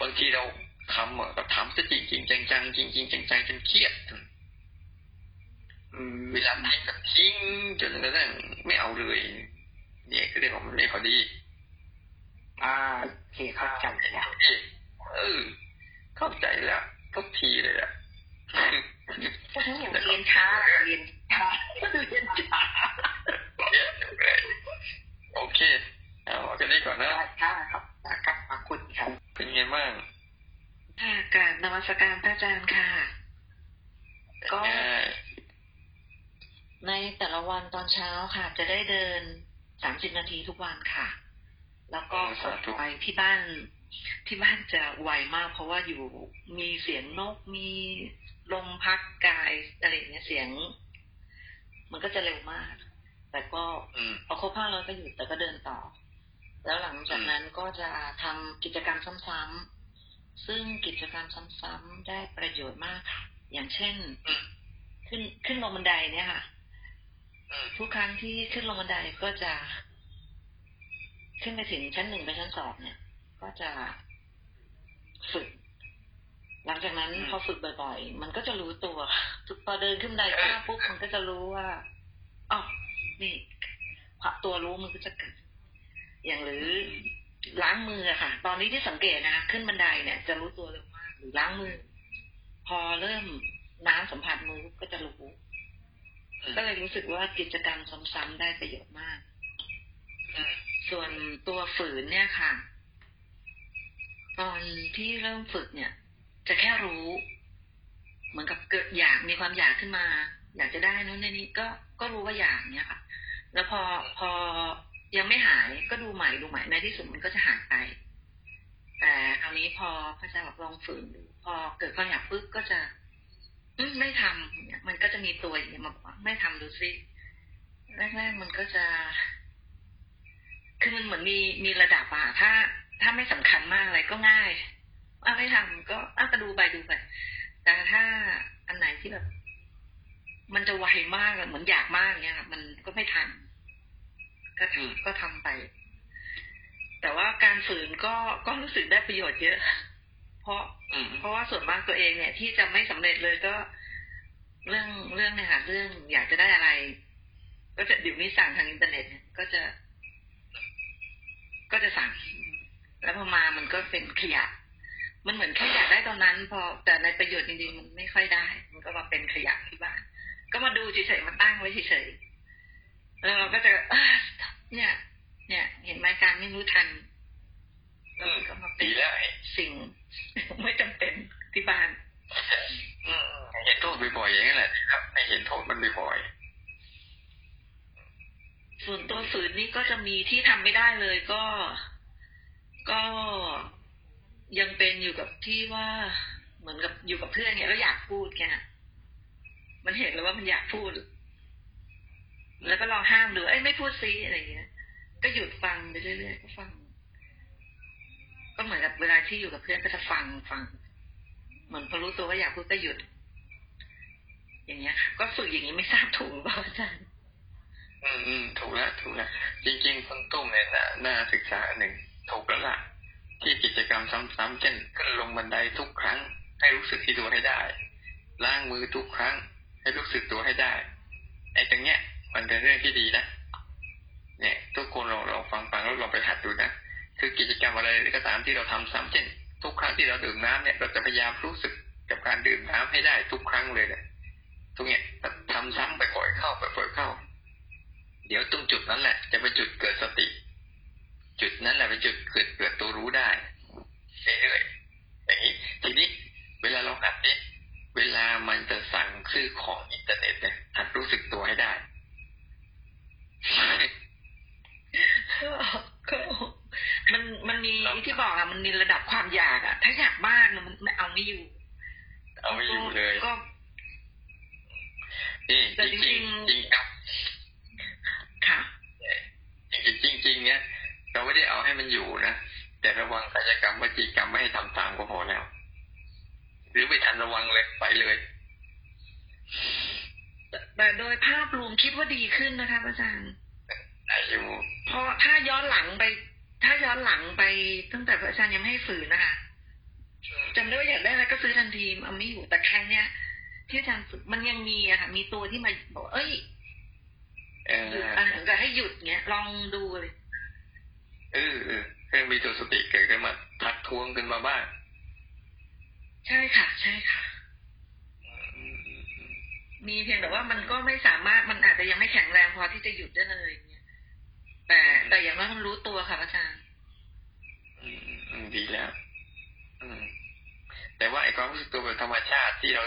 บางทีเราทำอะก็ทำซะจริงจริงจังจังๆจริงจริงจังจังๆจนเครียดอืมเวลาทิ้งก็ทิ้งจนกระทั่งไม่เอาเลย เนี่ยคือเรียกว่ามันไม่พอดี อ่าโอเคเข้าใจแล้วเออ เข้าใจแล้วทุกทีเลยอะพวกนี้อย่างเรียนช้าเรียนช้าเรียนช้าเเอากันนี้ก่อนนะครับะรับคุณครับเป็นไงบ้างค่ะการนมัสการพระอาจารย์ค่ะ ก็ ในแต่ละวันตอนเช้าค่ะ จะได้เดินสามสิบนาทีทุกวันค่ะ แล้วก็สดไปที่บ้านที่บ้านจะไวมาก เพราะว่าอยู่มีเสียงนกมีลมพัดกายอะไรเนี่ยเสียง มันก็จะเร็วมาก แต่ก็พอครบห้าร้อยก็หยุดแต่ก็เดินต่อ แล้วหลังจากนั้นก็จะทำกิจกรรมซ้ำๆซึ่งกิจกรรมซ้ำๆได้ประโยชน์มากค่ะ อย่างเช่นอืมขึ้นขึ้นลงบันไดเนี่ยค่ะอืมทุกครั้งที่ขึ้นลงบันไดก็จะ ขึ้นไปถึงชั้นหนึ่งไปชั้นสองเนี่ย ก็จะฝึก หลังจากนั้นอืมพอฝึกบ่อยๆ มันก็จะรู้ตัวทุกพอเดินขึ้นบันไดก้าวปุ๊บมันก็จะรู้ว่าอ๋อนี่ตัวรู้มันก็จะเกิด อย่างหรือล้างมือค่ะ ตอนนี้ที่สังเกตนะคะขึ้นบันไดเนี่ย จะรู้ตัวเร็วมากหรือล้างมือ พอเริ่มน้ำสัมผัสมือก็จะรู้ก็เลยรู้สึกว่ากิจกรรมซ้ำๆได้ประโยชน์มากส่วนตัวฝืนเนี่ยค่ะ ตอนที่เริ่มฝึกเนี่ย จะแค่รู้ เหมือนกับเกิดอยากมีความอยากขึ้นมา อยากจะได้นู้นนี้ก็ก็รู้ว่าอยากเนี่ยค่ะ แล้วพอพอ ยังไม่หายก็ดูใหม่ดูใหม่ในที่สุดมันก็จะหายไป แต่คราวนี้พอพระอาจาบอกลองฝืนดูพอเกิดความอยากปุ๊บก็จะไม่ทำเนี่ยมันก็จะมีตัวอย่างมาบอกว่าไม่ทำดูซิแรกๆมันก็จะ คือมันเหมือนมีมีระดับอะถ้า ถ้าไม่สำคัญมากอะไรก็ง่ายอะไม่ทำก็อะก็ดูไปดูไปแต่ถ้าอันไหนที่แบบ มันจะไวมากเหมือนอยากมากเงี้ยมันก็ไม่ทัน ก็อืมทำก็ทำไป แต่ว่าการฝืนก็ก็รู้สึกได้ประโยชน์เยอะ เพราะอืมเพราะว่าส่วนมากตัวเองเนี่ย ที่จะไม่สำเร็จเลยก็ เรื่องเรื่องเนี่ยค่ะเรื่องอยากจะได้อะไร ก็จะเดี๋ยวนี้สั่งทางอินเทอร์เน็ตเนี่ยก็จะ ก็จะสั่ง แล้วพอมามันก็เป็นขยะ มันเหมือนแค่อยากได้ตอนนั้น พอแต่ในประโยชน์จริงๆมันไม่ค่อยได้ มันก็มาเป็นขยะที่บ้านก็มาดูเฉยๆมาตั้งไว้เฉยๆ แล้วเราก็จะเอ้อเนี่ย เนี่ย เห็นไหมการไม่รู้ทันแล้วมันก็มาเป็นดีแล้วสิ่งไม่จำเป็นที่บ้านอืมเห็นโทษบ่อยๆอย่างนั้นแหละครับให้เห็นโทษมันบ่อยส่วนตัวฝืนนี่ก็จะมีที่ทำไม่ได้เลยก็ ก็ยังเป็นอยู่กับที่ว่าเหมือนกับอยู่กับเพื่อนเนี่ยแล้วอยากพูดแค่มันเห็นแล้วว่ามันอยากพูด แล้วก็ลองห้ามดูเอ้ยไม่พูดซีอะไรอย่างเงี้ย ก็หยุดฟังไปเรื่อยๆก็ฟัง ก็เหมือนกับเวลาที่อยู่กับเพื่อนก็จะฟังฟัง เหมือนพอรู้ตัวว่าอยากพูดก็หยุด อย่างเงี้ยค่ะ ก็ฝึกอย่างนี้ไม่ทราบถูกหรือเปล่าอาจารย์อืมอืมถูกแล้วถูกแล้วจริงๆคนตุ้มเนี่ยน่าน่าศึกษาหนึ่งถูกแล้วล่ะ ที่กิจกรรมซ้ำๆเช่นขึ้นลงบันไดทุกครั้ง ให้รู้สึกที่ตัวให้ได้ล้างมือทุกครั้ง ให้รู้สึกตัวให้ได้ไอ้ตรงเนี้ย มันเป็นเรื่องที่ดีนะเนี่ยทุกคนลองลองฟังฟังแล้วลองไปหัดดูนะคือกิจกรรมอะไรก็ตามที่เราทำซ้ำเช่น ทุกครั้งที่เราดื่มน้ำเนี่ยเราจะพยายามรู้สึกกับการดื่มน้ำให้ได้ทุกครั้งเลยเนี่ยตรงเนี้ยทำซ้ำไปบ่อยเข้าไปบ่อยเข้า เดี๋ยวตรงจุดนั้นแหละ จะเป็นจุดเกิดสติ จุดนั้นแหละเป็นจุดเกิดเกิดตัวรู้ได้เรื่อยๆอย่างนี้ทีนี้เวลาเราหัดนี่เวลามันจะสั่งซื้อของอินเทอร์เน็ตเนี่ยหัดรู้สึกตัวให้ได้ ก็ก็มันมันมีที่บอกอะมันมีระดับความอยากอะถ้าอยากมากเนี่ยมันมันเอาไม่อยู่ เอาไม่อยู่เลยก็นี่แต่จจริริงงๆๆจริงครับค่ะจริงๆจริงๆเนี่ยเราไม่ได้เอาให้มันอยู่นะแต่ระวังกายกรรมวจีกรรมไม่ให้ทำตามก็พอแล้ว หรือไม่ทันระวังเลยไปเลย แต่แต่โดยภาพรวมคิดว่าดีขึ้นนะคะอาจารย์อายุเพราะถ้าย้อนหลังไป ถ้าย้อนหลังไปตั้งแต่พระอาจารย์ยังไม่ให้ฝืนนะคะจำได้ว่าอยากได้อะไรก็ซื้อทันทีเอาไม่อยู่แต่ครั้งเนี้ยที่อาจารย์ฝึกมันยังมีอะค่ะมีตัวที่มาบอกว่าเอ้ยเอหยุดออะถึงจะให้หยุดเงี้ย ลองดูเลยเออเออเพิ่งมีตัวสติเกิดขึ้นมาทักท้วงขึ้นมาบ้าง ใช่ค่ะ ใช่ค่ะ มีเพียงแต่ว่ามันก็ไม่สามารถมันอาจจะยังไม่แข็งแรงพอที่จะหยุดได้เลยเนี่ยแต่แต่อย่างน้อยมันรู้ตัวค่ะอาจารย์อืมอืมดีแล้ว อืม แต่ว่าไอ้ความรู้สึกตัวแบบธรรมชาติที่เรา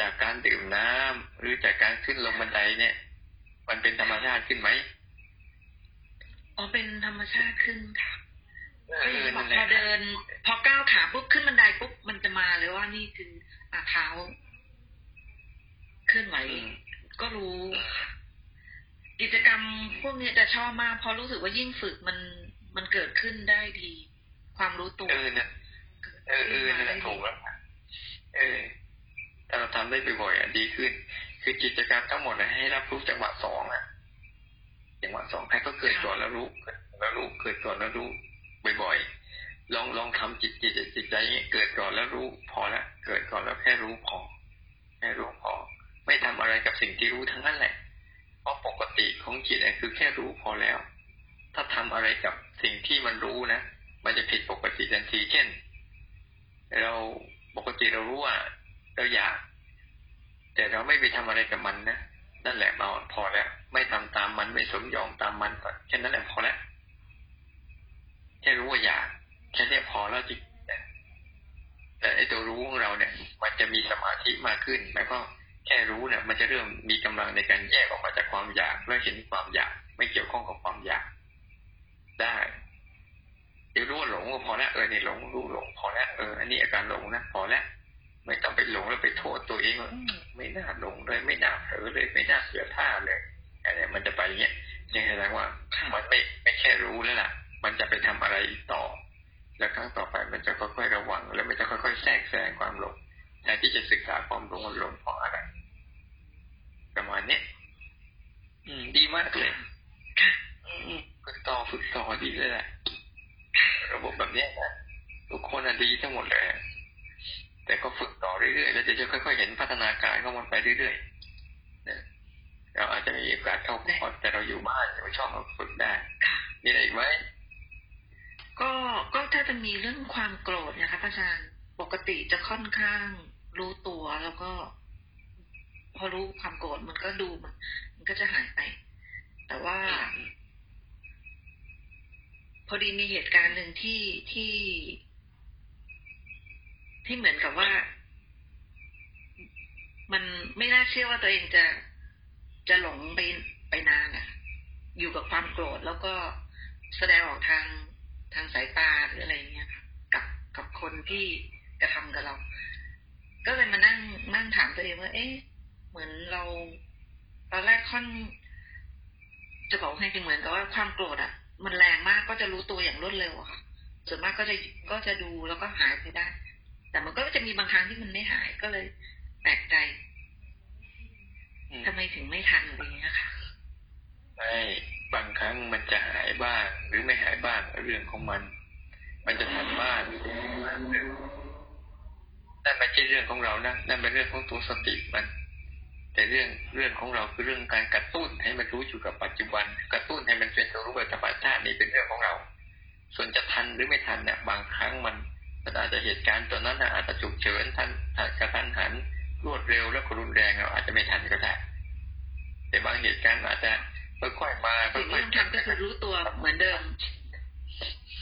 จากการดื่มน้ำหรือจากการขึ้นลงบันไดเนี่ย มันเป็นธรรมชาติขึ้นไหมอ๋อเป็นธรรมชาติขึ้นค่ะเอก็อย่างอที่บอนั่กนแหละพอเดิน พอก้าวขาปุ๊บขึ้นบันไดปุ๊บมันจะมาเลยว่านี่คืออาเท้า เคลื่อนไหวอืมก็รู้ กิจกรรมพวกเนี้ยจะชอบมากเพราะรู้สึกว่ายิ่งฝึกมันมันเกิดขึ้นได้ดี ความรู้ตัว เออเนี่ยเออเออนั่นแหละถูกแล้วเออถ้าเราทำได้บ่อยๆอะดีขึ้น คือกิจกรรมทั้งหมดนะให้รับรู้จังหวะสองอะจังหวะสองให้ก็เกิดก่อนแล้วรู้เกิดแล้วรู้เกิดก่อนแล้วรู้บ่อยๆลองลองทำจิตจิตจิตใจอย่างเงี้ยเกิดก่อนแล้วรู้พอละเกิดก่อนแล้วแค่รู้พอแค่รู้พอ ไม่ทำอะไรกับสิ่งที่รู้ทั้งนั้นแหละ เพราะปกติของจิตเนี่ยคือแค่รู้พอแล้ว ถ้าทำอะไรกับสิ่งที่มันรู้นะ มันจะผิดปกติทันที เช่น เราปกติเรารู้ว่าเราอยาก แต่เราไม่ไปทำอะไรกับมันนะ นั่นแหละมาพอแล้ว ไม่ทำตามมันไม่สมยอมตามมันก็แค่นั้นแหละพอแล้ว แค่รู้ว่าอยาก แค่เนี้ยพอแล้วจริงแต่ไอตัวรู้ของเราเนี่ย มันจะมีสมาธิมากขึ้นหมายความ แค่รู้เนี่ยมันจะเริ่มมีกำลังในการแยกออกมาจากความอยากและเห็นความอยากไม่เกี่ยวข้องกับความอยาก ได้เดี๋ยวรู้ว่าหลงก็พอแล้วเออนี่หลงรู้หลงพอแล้วเอออันนี้อาการหลงนะพอแล้วไม่ต้องไปหลงแล้วไปโทษตัวเองว่าไม่น่าหลงเลย ไม่น่าเผลอเลย ไม่น่าเสียท่าเลยอะไรมันจะไปอย่างเงี้ยยังแสดงว่ามันไม่ไม่แค่รู้แล้วล่ะ มันจะไปทำอะไรต่อ แล้วครั้งต่อไปมันจะค่อยๆระวัง แล้วมันจะค่อยๆแทรกแซงความหลง แทนที่จะศึกษาความหลงว่าหลงเพราะอะไร ประมาณเนี้ยอืม ดีมากเลยค่ะอืมฝึกต่อฝึกต่อดีเลยแหละระบบแบบเนี้ยนะทุกคนอะดีทั้งหมดเลยอะแต่ก็ฝึกต่อเรื่อยๆแล้วจะค่อยๆเห็นพัฒนาการของมันไปเรื่อยๆนะเราอาจจะมีโอกาสเข้าคอร์สแต่เราอยู่บ้านอย่าไปชอบเราฝึกได้ค่ะมีอะไรอีกไหมก็ก็ถ้าจะมีเรื่องความโกรธนะคะพระอาจารย์ ปกติจะค่อนข้างรู้ตัวแล้วก็ พอรู้ความโกรธมันก็ดูมันมันก็จะหายไป แต่ว่า พอดีมีเหตุการณ์หนึ่งที่ที่ ที่เหมือนกับว่า มันไม่น่าเชื่อว่าตัวเองจะจะหลงไปไปนานอะอยู่กับความโกรธแล้วก็แสดงออกทางทางสายตาหรืออะไรเงี้ยกับกับคนที่ กระทำกับเรา ก็เลยมานั่งนั่งถามตัวเองว่าเอ๊ะเหมือนเราตอนแรกค่อน จะบอกให้จริงเหมือนกับว่าความโกรธอะ มันแรงมากก็จะรู้ตัวอย่างรวดเร็วอะค่ะ ส่วนมากก็จะก็จะดูแล้วก็หายไปได้ แต่มันก็จะมีบางครั้งที่มันไม่หายก็เลยแปลกใจอืมทำไมถึงไม่ทันอะไรเงี้ยค่ะไม่บางครั้งมันจะหายบ้าง หรือไม่หายบ้างเรื่องของมัน มันจะทันบ้าง นั่นไม่ใช่เรื่องของเรานะนั่นเป็นเรื่องของตัวสติมัน แต่เรื่องเรื่องของเราคือเรื่องการกระตุ้นให้มันรู้อยู่กับปัจจุบัน กระตุ้นให้มันเป็นตัวรู้แบบธรรมชาตินี่เป็นเรื่องของเรา ส่วนจะทันหรือไม่ทันเนี่ยบางครั้งมันมันอาจจะเหตุการณ์ตัวนั้นน่ะอาจจะฉุกเฉินทันทันกระทันหันรวดเร็วแล้วก็รุนแรงเราอาจจะไม่ทันก็ได้แต่บางเหตุการณ์อาจจะค่อยๆมาค่สิ่งที่อยต้องๆทำก็คือรู้ตัวเหมือนเดิม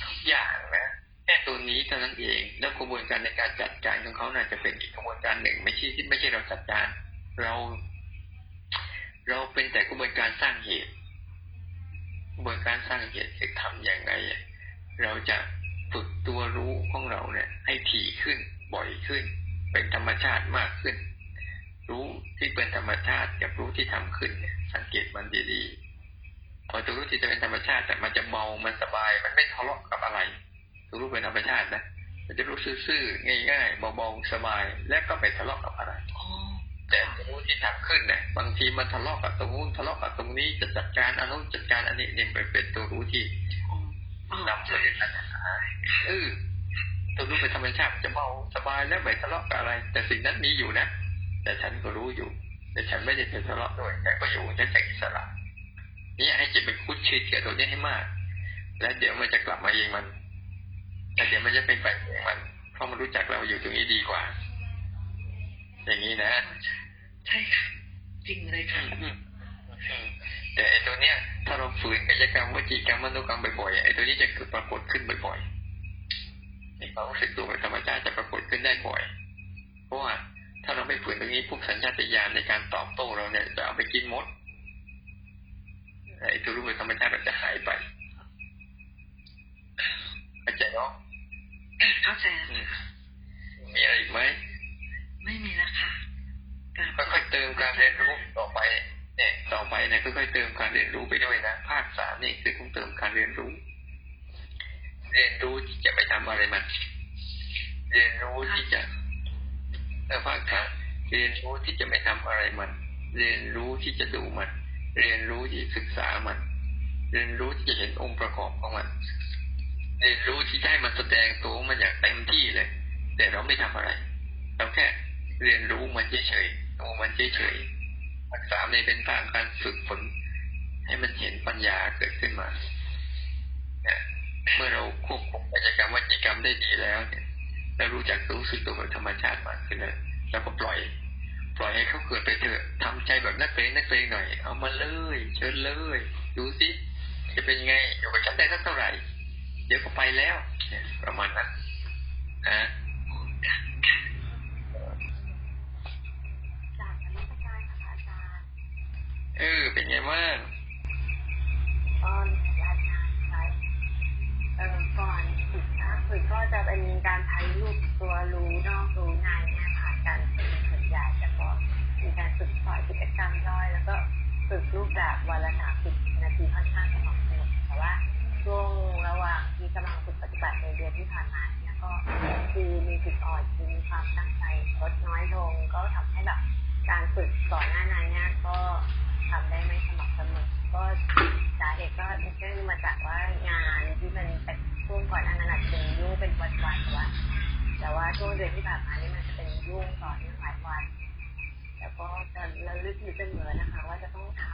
ทุกอย่างนะแค่ตัวนี้เท่านั้นเอง แล้วกระบวนการในการจัดการของเขาน่าจะเป็นอีกกระบวนการหนึ่ง ไม่ใช่ที่ไม่ใช่เราจัดการ เรา เราเป็นแต่กระบวนการสร้างเหตุ กระบวนการสร้างเหตุคือทำอย่างไรเราจะฝึกตัวรู้ของเราเนี่ย ให้ถี่ขึ้นบ่อยขึ้น เป็นธรรมชาติมากขึ้น รู้ที่เป็นธรรมชาติกับรู้ที่ทำขึ้นเนี่ย สังเกตมันดีๆพอตัวรู้ที่จะเป็นธรรมชาติแต่มันจะเบามันสบาย มันไม่ทะเลาะกับอะไร รู้เป็นธรรมชาตินะมันจะรู้ซื่อๆง่ายๆเบาๆสบาย และก็ไม่ทะเลาะกับอะไรอ๋อแต่ตัวรู้ที่ทำขึ้นเนี่ยบางทีมันทะเลาะกับตรงนู้นทะเลาะกับตรงนี้จะจัดการอันนู้นจัดการอันนี้เนี่ยมันเป็นตัวรู้ที่อ๋ออ๋อนำเสนอปัญหาเออตัวรู้เป็นธรรมชาติจะเบาสบายและไม่ทะเลาะกับอะไร แต่สิ่งนั้นมีอยู่นะแต่ฉันก็รู้อยู่ แต่ฉันไม่ได้เป็นทะเลาะด้วยแต่ก็อยู่ฉันเป็นอิสระนี่ให้จิตเป็นคุ้นชินกับตัวนี้ให้มาก แล้วเดี๋ยวมันจะกลับมาเองมัน แต่เดี๋ยวมันจะเป็นไปเองมันเพราะมันรู้จักเราอยู่ตรงนี้ดีกว่า อย่างนี้นะ ใช่ค่ะ จริงเลยค่ะแต่ไอ้ตัวเนี้ย ถ้าเราฝืนกายกรรมวจีกรรมมโนกรรมบ่อยๆไอ้ตัวนี้จะเกิดปรากฏขึ้นบ่อยๆในความรู้สึกตัวแบบธรรมชาติจะปรากฏขึ้นได้บ่อย เพราะว่าถ้าเราไม่ฝืนตรงนี้พวกสัญชาตญาณในการตอบโต้เราเนี่ยจะเอาไปกินมดไอ้ตัวรู้แบบธรรมชาติมันจะหายไปเข้าใจเนาะ เข้าใจแล้วค่ะมีอะไรอีกไหม ไม่มีแล้วค่ะกราบค่อยๆเติมการเรียนรู้ต่อไป เนี่ย ต่อไปเนี่ยค่อยๆเติมการเรียนรู้ไปด้วยนะ ภาคสามนี่คือต้องเติมการเรียนรู้ เรียนรู้ที่จะไปทำอะไรมัน เรียนรู้ที่จะเออภาคสามเรียนรู้ที่จะไม่ทำอะไรมัน เรียนรู้ที่จะดูมัน เรียนรู้ที่ศึกษามัน เรียนรู้ที่จะเห็นองค์ประกอบของมัน เรียนรู้ที่จะให้มันแสดงตัวมันอย่างเต็มที่เลย แต่เราไม่ทำอะไร เราแค่เรียนรู้มันเฉยๆดูมันเฉยๆรักษาในเป็นทางการฝึกฝนให้มันเห็นปัญญาเกิดขึ้นมาเนี่ยเมื่อเราควบคุมกิจกรรมวัจกรรมได้ดีแล้วเนี่ยเรารู้จักรู้สึกตัวแบบธรรมชาติมากขึ้นแล้วแล้วก็ปล่อย ปล่อยให้เขาเกิดไปเถอะทำใจแบบนักเลงนักเลงหน่อย เอามาเลย เชิญเลย ดูสิจะเป็นไงอยู่กับฉันได้สักเท่าไหร่ เดี๋ยวก็ไปแล้วเนี่ยประมาณนั้นอะจากนมัสการค่ะอาจารย์เออเป็นไงบ้างตอนอาจารย์ใช้เอ่อก่อนฝึกนะฝึกก็จะเป็นการใช้รูปตัวรู้นอกรู้ในเนี่ยค่ะการเป็นส่วนใหญ่แล้วก็มีการฝึกปล่อยกิจกรรมย่อย แล้วก็ฝึกรูปแบบวันละสามสิบนาทีค่อนข้างสม่ำเสมอแต่ว่าช่วงระหว่างที่กำลังฝึกปฏิ บัติในเดือนที่ผ่านมาเนี่ยก็คือมีจุดอ่อนคือมีความตั้งใจลดน้อยลง ก็ทำให้แบบการฝึกก่อนหน้านั้นเนี่ยก็ทำได้ไม่สม่ำเสมอก็สาเหตุก็เนื่องมาจากว่างานที่มันเป็นช่วงก่อนหน้านั้นอาจจะเป็นยุ่งเป็นวันๆแต่ว่าแต่ว่าช่วงเดือนที่ผ่านมานี่มันจะเป็นยุ่งต่อเนื่องหลายวันแล้วก็จะระลึกอยู่เสมอนะคะ ว่าจะต้องท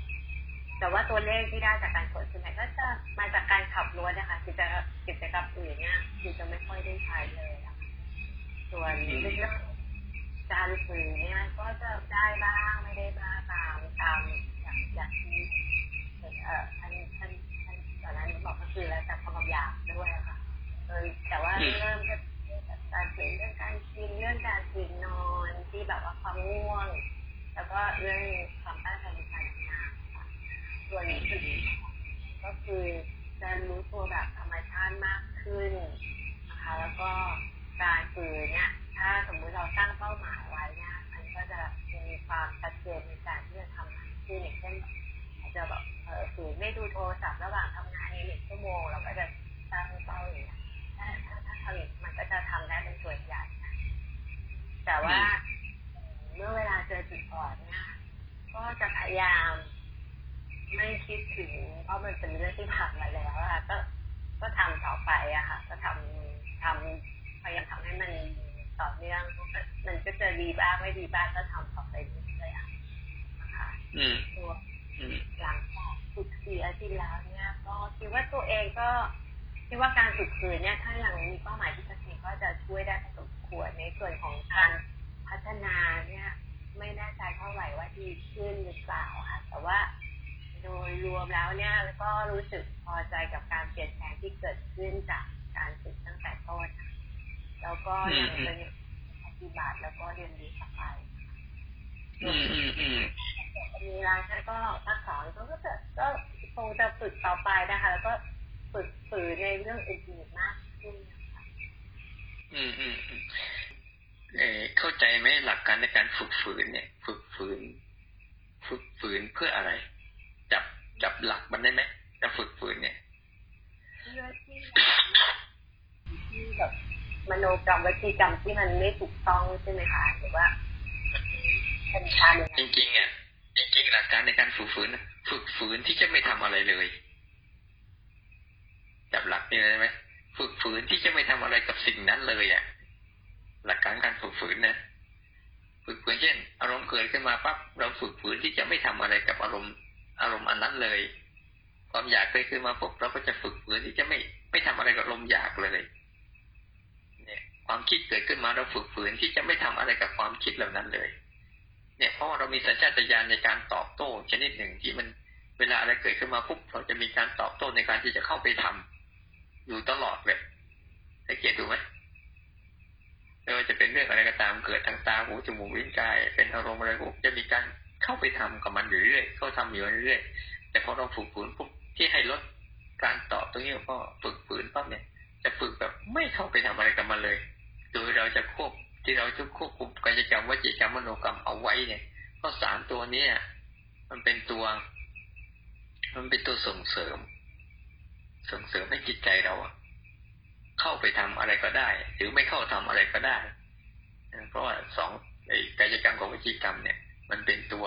ำแต่ว่าตัวเลขที่ได้จากการกดส่วนใหญ่ก็จะมาจากการขับรถนะคะกิจกรรม กิจกรรมอื่นเนี่ยคือจะไม่ค่อยได้ใช้เลยอะส่วนเรื่องการสื่อเนี่ยก็จะได้บ้างไม่ได้บ้างตามตามอย่างอย่างที่เอ่อท่านท่านท่านตอนนั้นบอกก็คือแล้วแต่ความอยากด้วยอะค่ะโดยแต่ว่าเริ่มก็จากการเปลี่ยนเรื่องการกินเรื่องการตื่นนอนที่แบบว่าความง่วง แล้วก็เรื่องความตั้งใจในการทำงานค่ะส่วนจุดก็คือ จะรู้ตัวแบบธรรมชาติมากขึ้นนะคะแล้วก็การฝืนเนี่ยถ้าสมมุติเราตั้งเป้าหมายไว้เนี่ยมันก็จะมีความชัดเจนในการที่จะทำมันคืออย่างเช่นอาจจะแบบเออฝืนไม่ดูโทรศัพท์ระหว่างทำงานในหนึ่งชั่วโมงเราก็จะตั้งเป้าอย่างเงี้ยถ้าถ้าถ้าทำอย่างนี้มันก็จะทำได้เป็นส่วนใหญ่นะแต่ว่าเมื่อเวลาเจอจุดอ่อนเนี่ยก็จะพยายาม ไม่คิดถึงเพราะมันเป็นเรื่องที่ผ่านมาแล้วอะก็ก็ทำต่อไปอะค่ะ ก็ทำทำพยายามทำให้มันต่อเนื่องมันก็จะดีบ้างไม่ดีบ้างก็ทำต่อไปเรื่อยๆอะนะคะอืมตัวหลังจากฝึกสี่อาทิตย์แล้วเนี่ยก็คิดว่าตัวเองก็คิดว่าการฝึกคืนเนี่ยถ้าอย่างมีเป้าหมายที่ชัดเจนก็จะช่วยได้พอสมควรในส่วนของการพัฒนาเนี่ย ไม่แน่ใจเท่าไหร่ว่าดีขึ้นหรือเปล่าค่ะแต่ว่า โดยรวมแล้วเนี่ยก็รู้สึกพอใจกับการเปลี่ยนแปลงที่เกิดขึ้นจากการฝึกตั้งแต่ต้นค่ะแล้วก็ยังเป็นปฏิบัติแล้วก็เรียนรู้ต่อไปอืมอืมอืมมีรายท่านก็ทักสอนก็จะก็คงจะฝึกต่อไปนะคะ แล้วก็ฝึกฝืนในเรื่องอื่นๆมากขึ้นนะคะอืมอืมอืมเออเข้าใจไหมหลักการในการฝึกฝืนเนี่ย ฝึกฝืน ฝึกฝืนเพื่ออะไร จับจับหลักมันได้ไหมจะฝึกฝืนเนี่ยเพื่อที่ที่แบบมโนกรรมวิธีกรรมที่มันไม่ถูกต้องใช่ไหมคะหรือว่าเป็นการยังไงจริงๆอะจริงๆหลักการในการฝึกฝืนน่ะฝึกฝืนที่จะไม่ทำอะไรเลยจับหลักนี่ได้ไหมฝึกฝืนที่จะไม่ทำอะไรกับสิ่งนั้นเลยอะหลักการการฝึกฝืนนะฝึกฝืนเช่น อารมณ์เกิดขึ้นมาปั๊บเราฝึกฝืนที่จะไม่ทำอะไรกับอารมณ์ อารมณ์อันนั้นเลย ความอยากเกิดขึ้นมาปุ๊บเราก็จะฝึกฝืนที่จะไม่ไม่ทำอะไรกับอารมอยากเลย เนี่ย ความคิดเกิดขึ้นมาเราฝึกฝืนที่จะไม่ทำอะไรกับความคิดเหล่านั้นเลย เนี่ยเพราะว่าเรามีสัญชาตญาณในการตอบโต้ชนิดหนึ่งที่มันเวลาอะไรเกิดขึ้นมาปุ๊บเราจะมีการตอบโต้ในการที่จะเข้าไปทำอยู่ตลอดเลยสังเกตดูไหมไม่ว่าจะเป็นเรื่องอะไรก็ตามเกิดทางตาหูจมูกลิ้นกาย เป็นอารมณ์อะไรพวกจะมีการ เข้าไปทำกับมันอยู่เรื่อยเข้าทำอยู่เรื่อยแต่พอเราฝึกฝืนปุ๊บที่ให้ลดการตอบตรงนี้ก็ฝึกฝืนปั๊บเนี่ย จะฝึกแบบไม่เข้าไปทำอะไรกับมันเลย โดยเราจะควบที่เราจะควบคุมกายกรรมวจีกรรมมโนกรรมเอาไว้เนี่ยเพราะสามตัวเนี้ยมันเป็นตัว มันเป็นตัวส่งเสริม ส่งเสริมให้จิตใจเราอะเข้าไปทำอะไรก็ได้ หรือไม่เข้าทำอะไรก็ได้เพราะว่าสองไอ้กายกรรมกับวิจีกรรมเนี่ย มันเป็นตัว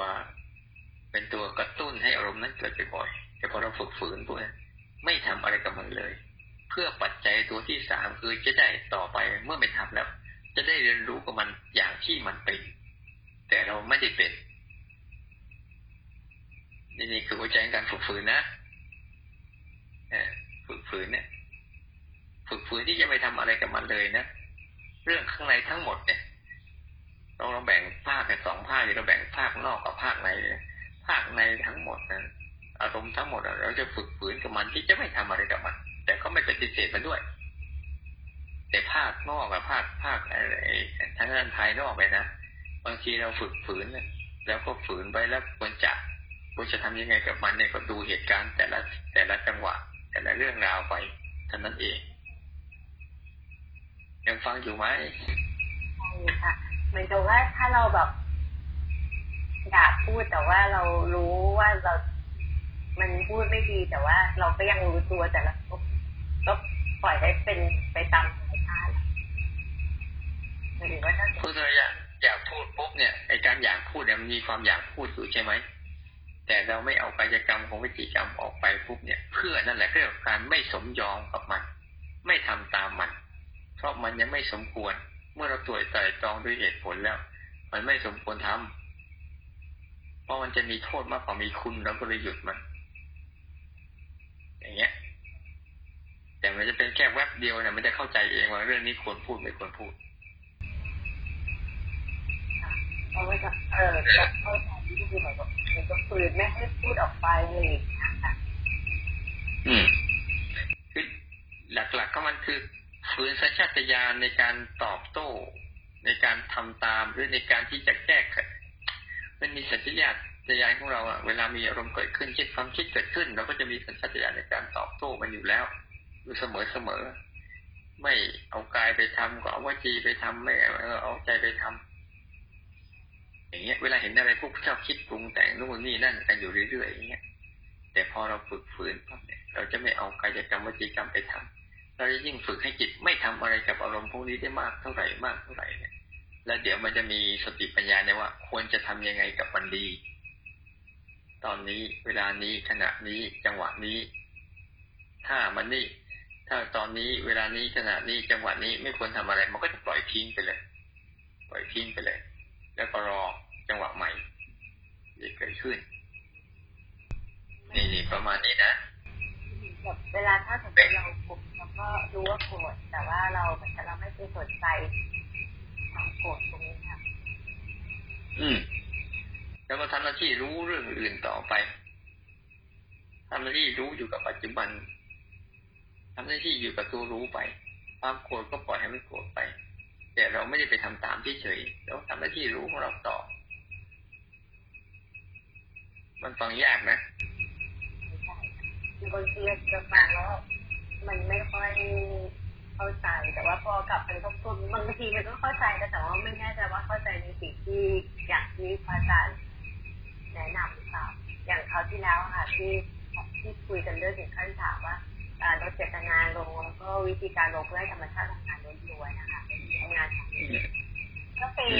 เป็นตัวกระตุ้นให้อารมณ์นั้นเกิดบ่อยๆแต่พอเราฝึกฝืนพวกนี้ไม่ทำอะไรกับมันเลย เพื่อปัจจัยตัวที่สามคือจะได้ต่อไปเมื่อไม่ทำแล้ว จะได้เรียนรู้กับมันอย่างที่มันเป็นแต่เราไม่ได้เป็นนี่นี่คือหัวใจการฝึกฝืนนะฝึกฝืนเนี่ย ฝึกฝืนที่จะไม่ทำอะไรกับมันเลยนะ เรื่องข้างในทั้งหมดเนี่ย เราเราแบ่งภาคเป็นสองภาคเราแบ่งภาคนอกกับภาคในภาคในทั้งหมดนะอารมณ์ทั้งหมดเราจะฝึกฝืนกับมันที่จะไม่ทำอะไรกับมัน แต่ก็ไม่ปฏิเสธมันด้วย แต่ภาคนอกกับภาคภาคอะไรทั้งด้านภายนอกไปนะบางทีเราฝึกฝืนแล้วก็ฝืนไปแล้วควรจะควรจะทำยังไงกับมันเนี่ยก็ดูเหตุการณ์แต่ละแต่ละจังหวะ แต่ละเรื่องราวไปเท่านั้นเองยังฟังอยู่ไหมใช่ค่ะ เหมือนกับว่าถ้าเราแบบอยากพูดแต่ว่าเรารู้ว่าเรา มันพูดไม่ดีแต่ว่า เราก็ยังรู้ตัวแต่ละก็ก็ปล่อยให้เป็นไปตามธรรมชาติหมายถึงว่าถ้าพูดเราอยากอยากพูดปุ๊บเนี่ยไอการอยากพูดเนี่ยมันมีความอยากพูดอยู่ใช่ไหมแต่เราไม่เอากายกรรมของวิจิกรรมออกไปปุ๊บเนี่ย เพื่อนั่นแหละเรื่องการไม่สมยอมกับมัน ไม่ทำตามมัน เพราะมันยังไม่สมควร มื่อเราตรวจไตรตรองด้วยเหตุผลแล้ว มันไม่สมควรทำเพราะมันจะมีโทษมากกว่ามีคุณเราก็เลยหยุดมัน อย่างเงี้ย แต่มันจะเป็นแค่แวบเดียวเนี่ยมันจะเข้าใจเองว่าเรื่องนี้ควรพูดไม่ควรพูดเพราะว่าจะเออจะเข้าใจที่คือแบบว่าเหมือนกับฝืนไม่ให้พูดออกไปเลยอย่างเงี้ยค่ะอืมคือหลักๆก็มันคือ ฝืนสัญชาตญาณในการตอบโต้ ในการทำตามหรือในการที่จะแก้ไขมันมีสัญชาตญาณของเราอะเวลามีอารมณ์เกิดขึ้นเช่นความคิดเกิดขึ้น เราก็จะมีสัญชาตญาณในการตอบโต้มันอยู่แล้วอยู่เสมอเสมอไม่เอากายไปทำก็เอาวจีไปทำไม่เอาใจไปทำอย่างเงี้ย เวลาเห็นอะไรพวกชอบคิดปรุงแต่งนู่นนี่นั่นกันอยู่เรื่อยๆอย่างเงี้ยแต่พอเราฝึกฝืนปั๊บเนี่ยเราจะไม่เอากายกรรมวจีกรรมไปทำ เราจะยิ่งฝึกให้จิตไม่ทำอะไรกับอารมณ์พวกนี้ได้มากเท่าไหร่มากเท่าไหร่เนี่ย แล้วเดี๋ยวมันจะมีสติปัญญาในว่า ควรจะทำยังไงกับมันดี ตอนนี้เวลานี้ขณะนี้จังหวะนี้ ถ้ามันนี่ถ้าตอนนี้เวลานี้ขณะนี้จังหวะนี้ไม่ควรทำอะไร มันก็จะปล่อยทิ้งไปเลย ปล่อยทิ้งไปเลย แล้วก็รอจังหวะใหม่จะเกิดขึ้นนี่นี่ประมาณนี้นะแบบเวลาถ้าสมมติเรา กรธเราก็รู้ว่าโกรธแต่ว่าเราแต่เราไม่ไปสนใจความโกรธตรงนี้ค่ะ อืม แล้วก็ทำหน้าที่รู้เรื่องอื่นต่อไปทำหน้าที่รู้อยู่กับปัจจุบันทำหน้าที่อยู่กับตัวรู้ไป ความโกรธก็ปล่อยให้มันโกรธไป แต่เราไม่ได้ไปทำตามเฉยๆเราทำหน้าที่รู้ของเราต่อ มันฟังยากนะไม่ใช่คือบางทีจะฟังแล้ว มันไม่ค่อยเข้าใจ แต่ว่าพอกลับไปทบทวนบางทีมันก็เข้าใจนะแต่ว่าไม่แน่ใจว่าเข้าใจในสิ่งที่อยากที่พระอาจารย์แนะนำหรือเปล่าอย่างคราวที่แล้วค่ะที่ที่คุยกันเรื่องถึงขั้นถามว่าอ่าลดเจตนาลงแล้วก็วิธีการลงเพื่อธรรมชาติทำงานล้วนๆนะคะทำงานทางนี้ก็เป็น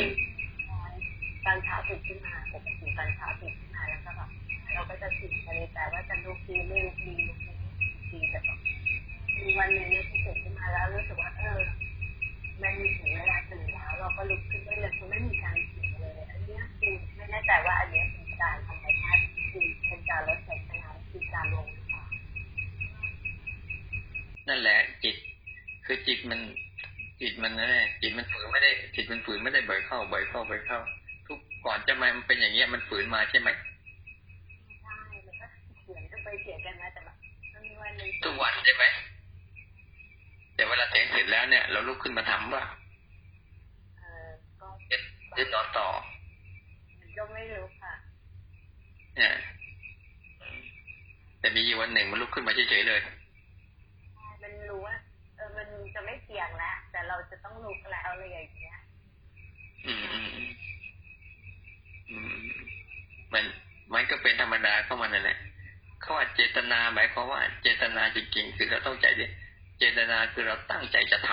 ตอนเช้าตื่นขึ้นมาปกติตอนเช้าตื่นขึ้นมาแล้วก็แบบเราก็จะคิดในใจว่าจะลุกดีไม่ลุกดีลุกดีดีแต่แบบ มีวันหนึ่งเนี่ยที่ตื่นขึ้นมาแล้วรู้สึกว่าเออมันมีถึงเวลาตื่นแล้วเราก็ลุกขึ้นได้เลยคือไม่มีการเสียเลยอันเนี้ยคือไม่แน่ใจว่าอันเนี้ยเป็นการธรรมชาติคือเป็นการลดเจตนาคือการลงหรือเปล่านั่นแหละจิต คือจิตมันจิตมันนั่นแหละจิตมันฝืนไม่ได้จิตมันฝืนไม่ได้บ่อยเข้าบ่อยเข้าบ่อยเข้า ทุกก่อนจะมามันเป็นอย่างเงี้ยมันฝืนมาใช่ไหมใช่มันก็เขียนกันไปเขียนกันมาแต่แบบมันมีวันหนึ่งทุกวันใช่ไหม แต่เวลาแสงสีร็จแล้วเนี่ย เราลุกขึ้นมาทำว่าเออก็หรือนอนต่อก็ไม่รู้ค่ะ เนี่ย แต่มีอยู่วันหนึ่งมันลุกขึ้นมาเฉยๆเลย มันรู้ว่าเออมันจะไม่เสี่ยงแล้วแต่เราจะต้องลุกแล้วอะไรอย่างเงี้ย อืมอืมอืมอืมมันมันก็เป็นธรรมดาเข้ามันนั่นแหละเขาว่าเจตนาหมายความว่า เจตนาจริงๆคือเราต้องใจดิเจต นาคือเราตั้งใจจะท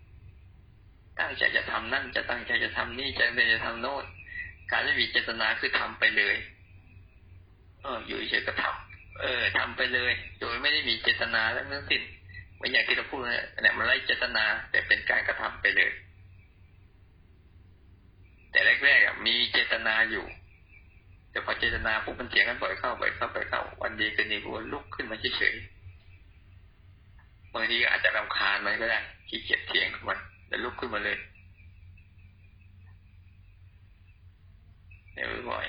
ำตั้งใจจะทำนั่นจะตั้งใจจะทำนี่ใจไม่จะทำโน่นการไม่มีเจตนาคือทำไปเลย เอออยู่เฉยก็ทำเออทำไปเลย โดยไม่ได้มีเจตนาแล้วทั้งสิ้นเหมือนอย่างที่เราพูดเนี่ยเนี่ยมันไร้เจตนาแต่เป็นการกระทำไปเลย แต่แรกๆมีเจตนาอยู่แต่พอเจตนาปุ๊บมันเถียงกันบ่อยเข้าบ่อยเข้าบ่อยเข้า วันดีคืนดีกูลุกขึ้นมาเฉยๆ บางทีก็อาจจะรำคาญมันก็ได้ขี้เกียจเถียงกับมันแล้วลุกขึ้นมาเลยเนี่ยบ่อย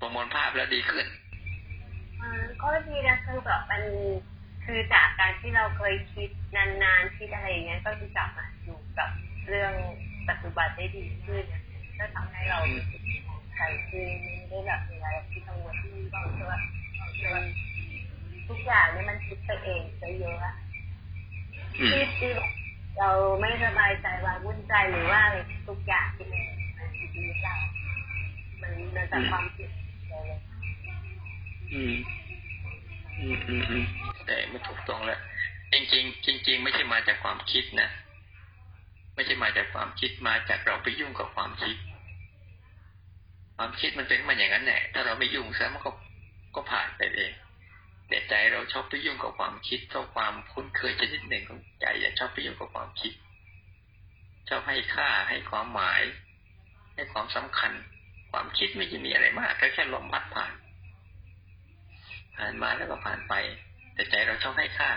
ประมวลภาพแล้วดีขึ้นก็ดีนะคือแบบมันคือจากการที่เราเคยคิดนานๆคิดอะไรอย่างเงี้ยก็จะกลับมาอยู่กับเรื่องปัจจุบันได้ดีขึ้นก็ทำให้เราใจขึ้นไม่ได้แบบอะไรที่กังวลที่บางทีว่ามัน ทุกอย่างเนี่ยมันคิดไปเองซะเยอะอะอืมที่ที่แบบเราไม่สบายใจว่าวุ่นใจหรือว่าอะไรทุกอย่างที่มันมันดีเรามันมันจากความคิดเลยอืม อืมอืมอืมแต่ไม่ถูกต้องแล้วจริงๆจริง ๆ ไม่ใช่มาจากความคิดนะไม่ใช่มาจากความคิดมาจากเราไปยุ่งกับความคิด ความคิดมันเป็นมันอย่างนั้นแหละถ้าเราไม่ยุ่งซะมันก็ก็ผ่านไปเอง แต่ใจเราชอบไปยุ่งกับความคิดเพราะความคุ้นเคยชนิดหนึ่งของใจอย่าชอบไปยุ่งกับความคิด ชอบให้ค่าให้ความหมาย ให้ความสำคัญ ความคิดไม่จะมีอะไรมากก็แค่ลมพัดผ่าน ผ่านมาแล้วก็ผ่านไป แต่ใจเราชอบให้ค่า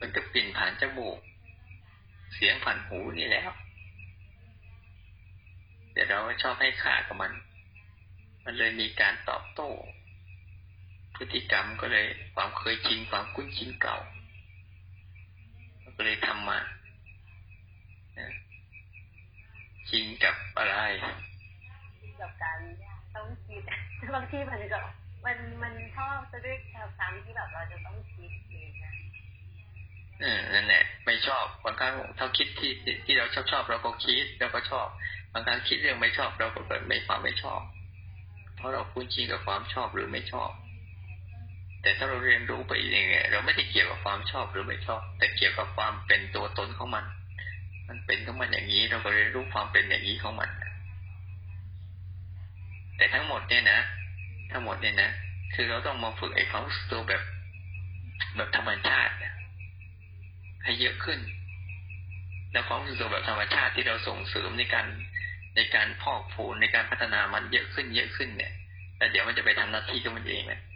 มันก็ปิ่นผ่านจมูก เสียงผ่านหูนี่แล้ว แต่เราชอบให้ค่ากับมัน มันเลยมีการตอบโต้ พฤติกรรมก็เลยความเคยชินความคุ้นชินเก่า ก็เลยทำมานะชินกับอะไรกับการต้องคิดบางทีมันก็มันมันชอบจะด้วยซ้ำที่แบบเราจะต้องคิดเองนะเออนั่นแหละไม่ชอบบางครั้งถ้าคิดที่ที่ที่เราชอบชอบเราก็คิดเราก็ชอบ บางครั้งคิดเรื่องไม่ชอบเราก็เกิดไม่ความไม่ชอบ เพราะเราคุ้นชินกับความชอบหรือไม่ชอบ แต่ถ้าเราเรียนรู้ไปเองเนี่ยเราไม่ได้เกี่ยวกับความชอบหรือไม่ชอบ แต่เกี่ยวกับความเป็นตัวตนของมัน มันเป็นของมันอย่างนี้เราก็เรียนรู้ความเป็นอย่างนี้ของมัน แต่ทั้งหมดเนี่ยนะ ทั้งหมดเนี่ยนะคือเราต้องมาฝึกไอ้ความรู้สึกตัวแบบ แบบธรรมชาติให้เยอะขึ้น แล้วความรู้สึกตัวแบบธรรมชาติที่เราส่งเสริมในการในการพอกพูนในการพัฒนามันเยอะขึ้นเยอะขึ้นเนี่ย แล้วเดี๋ยวมันจะไปทำหน้าที่ของมันเองนะความ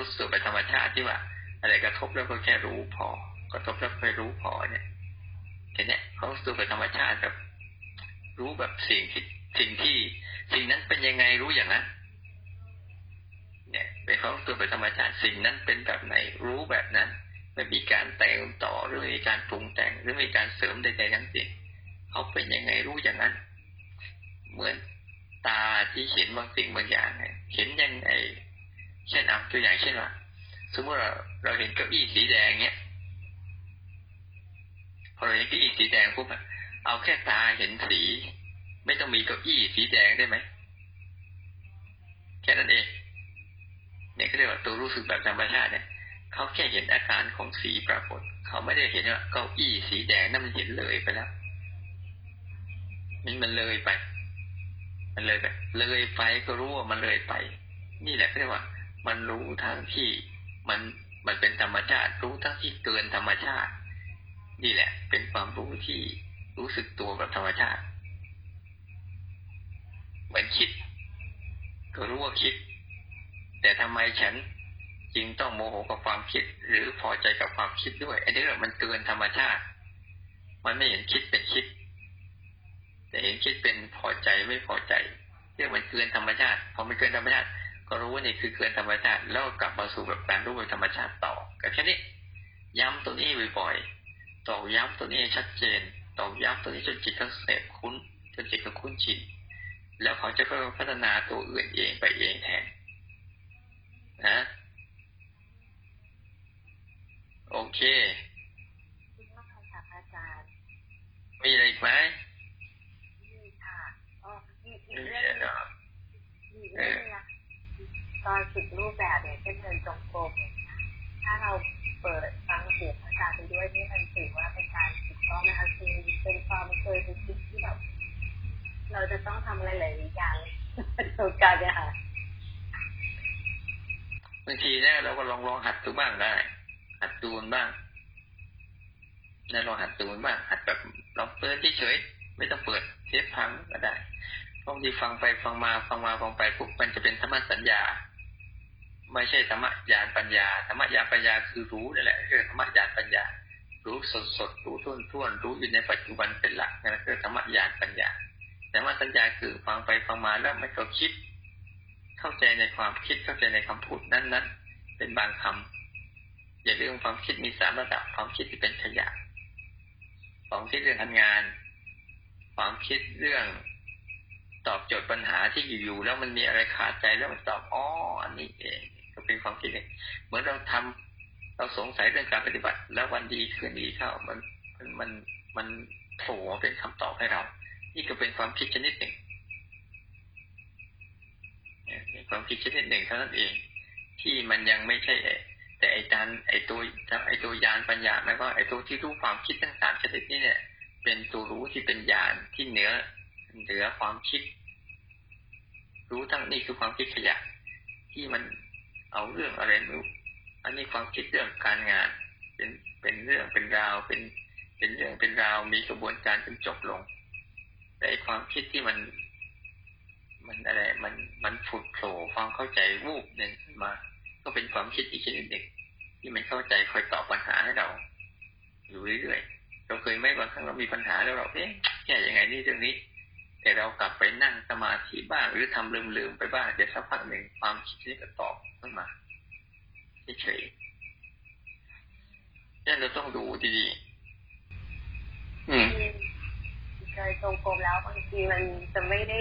รู้สึกตัวแบบธรรมชาติที่ว่า อะไรกระทบแล้วก็แค่รู้พอ กระทบแล้วค่อยรู้พอเนี่ยทีเนี้ยความรู้สึกตัวแบบธรรมชาติแบบรู้แบบสิ่งที่สิ่งที่สิ่งนั้นเป็นยังไงรู้อย่างนั้นเนี่ยเป็นความรู้สึกแบบธรรมชาติสิ่งนั้นเป็นแบบไหนรู้แบบนั้นไม่มีการแต่งต่อหรือมีการปรุงแต่งหรือมีการเสริมใดๆทั้งสิ้นเขาเป็นยังไงรู้อย่างนั้น เหมือนตาที่เห็นบางสิ่งบางอย่างเห็นยังไง เช่นเอาตัวอย่างเช่นว่าสมมติเราเราเห็นเก้าอี้สีแดงเนี้ยพอเราเห็นเก้าอี้สีแดงปุ๊บอะเอาแค่ตาเห็นสี ไม่ต้องมีเก้าอี้สีแดงได้ไหมแค่นั้นเองเนี่ยเขาเรียกว่าตัวรู้สึกแบบธรรมชาติเนี่ยเขาแค่เห็นอาการของสีปรากฏ เขาไม่ได้เห็นว่าเก้าอี้สีแดงนั่นมันเห็นเลยไปแล้วนี่มันเลยไป มันเลยไป เลยไปก็รู้ว่ามันเลยไป นี่แหละเรียกว่า มันรู้ทั้งที่มันมันเป็นธรรมชาติ รู้ทั้งที่เกินธรรมชาติ นี่แหละ เป็นความรู้ที่รู้สึกตัวแบบธรรมชาติเหมือนคิด ก็รู้ว่าคิด แต่ทำไมฉันจึงต้องโมโหกับความคิด หรือพอใจกับความคิดด้วยไอ้นี่แหละมันเกินธรรมชาติ มันไม่เห็นคิดเป็นคิด แต่เห็นคิดเป็นพอใจไม่พอใจเรียกมันเกินธรรมชาติพอมันเกินธรรมชาติ ก็รู้ว่านี่คือเกินธรรมชาติแล้วกลับมาสู่แบบการรู้แบบธรรมชาติต่อก็แค่นี้ย้ำตัวนี้บ่อยๆตอกย้ำตัวนี้ให้ชัดเจนตอกย้ำตัวนี้จนจิตเขาเสพคุ้นจนจิตเขาคุ้นชินแล้วเขาจะค่อยๆพัฒนาตัวอื่นเองไปเองแทนนะโอเคคุณมากค่ะอาจารย์มีอะไรอีกไหมนี่ค่ะอ๋อมีอีกมีเรื่องหนึงเนาะมีอีกเรื่องหนึง นะตอนฝึกรูปแบบเนี่ยเช่นเดินจงกรมเงี้ยถ้าเราเปิดฟังเสียงพระอาจารย์ไปด้วยนี่มันถือว่าเป็นการฝึกซ้อมนะคะคือเป็นความเคยเป็นคิดที่แบบเราจะต้องทำอะไรหลายอย่างโดยการเนี่ยค่ะบางทีเนี่ยเราก็ลองลองหัดดูบ้างได้ หัดดูบ้างเนี่ยลองหัดดูบ้างหัดแบบลองเปิดเฉยๆไม่ต้องเปิดเทปพังก็ได้บางทีฟังไปฟังมาฟังมาฟังไปปุ๊บมันจะเป็นธรรมสัญญา ไม่ใช่ธรรมะญาณปัญญาธรรมะญาณปัญญาคือรู้นั่นแหละคือธรรมะญาณปัญญา รู้สดสดๆรู้ทุ่นท่วนๆรู้อยู่ในปัจจุบันเป็นหลักนั่นคือธรรมะญาณปัญญาแต่ว่าสัญญาคือฟังไปฟังมาแล้วมันก็คิด เข้าใจในความคิดเข้าใจในคำพูดนั้นๆ เป็นบางคำอย่าลืมความคิดมีสามระดับความคิดที่เป็นขยะความคิดเรื่องทำงาน ความคิดเรื่องตอบโจทย์ปัญหาที่อยู่ๆแล้วมันมีอะไรขาดใจแล้วมันตอบอ๋ออันนี้เอง เป็นความคิดเองเหมือนเราทำเราสงสัยเรื่องการปฏิบัติ แล้ววันดีคืนดีเข้ามันมันมันมันโผล่เป็นคำตอบให้เรา นี่ก็เป็นความคิดชนิดหนึ่งเป็นความคิดชนิดหนึ่งเท่านั้นเอง ที่มันยังไม่ใช่แต่ไอ้การไอ้ตัวไอ้ตัวยานปัญญาหมายว่าไอ้ตัวที่รู้ความคิดทั้งสามชนิดนี้เนี่ย เป็นตัวรู้ที่เป็นญาณที่เหนือเหนือความคิด รู้ทั้งนี่คือความคิดขยะที่มัน เอาเรื่องอะไรไม่รู้อันนี้ความคิดเรื่องการงาน เป็นเป็นเรื่องเป็นราวเป็น เป็นเรื่องเป็นราวมีกระบวนการจนจบลง แต่ความคิดที่มัน มันอะไรมันมันผุดโผล่ความเข้าใจวูบหนึ่งมา ก็เป็นความคิดอีกชนิดหนึ่งที่มันเข้าใจคอยตอบปัญหาให้เรา อยู่เรื่อยๆเราเคยไหม่บางครั้งเรามีปัญหาแล้วเราเอ๊ะแก้ยังไงนี่เรื่องนี้ แต่เรากลับไปนั่งสมาธิบ้าง หรือทำลืมๆไปบ้างเดี๋ยวสักพักหนึ่งความคิดนี้ก็ตอบขึ้นมาเฉยๆนั่นเราต้องดูดีๆอืมเคยจงกรมแล้วบางทีมันจะไม่ได้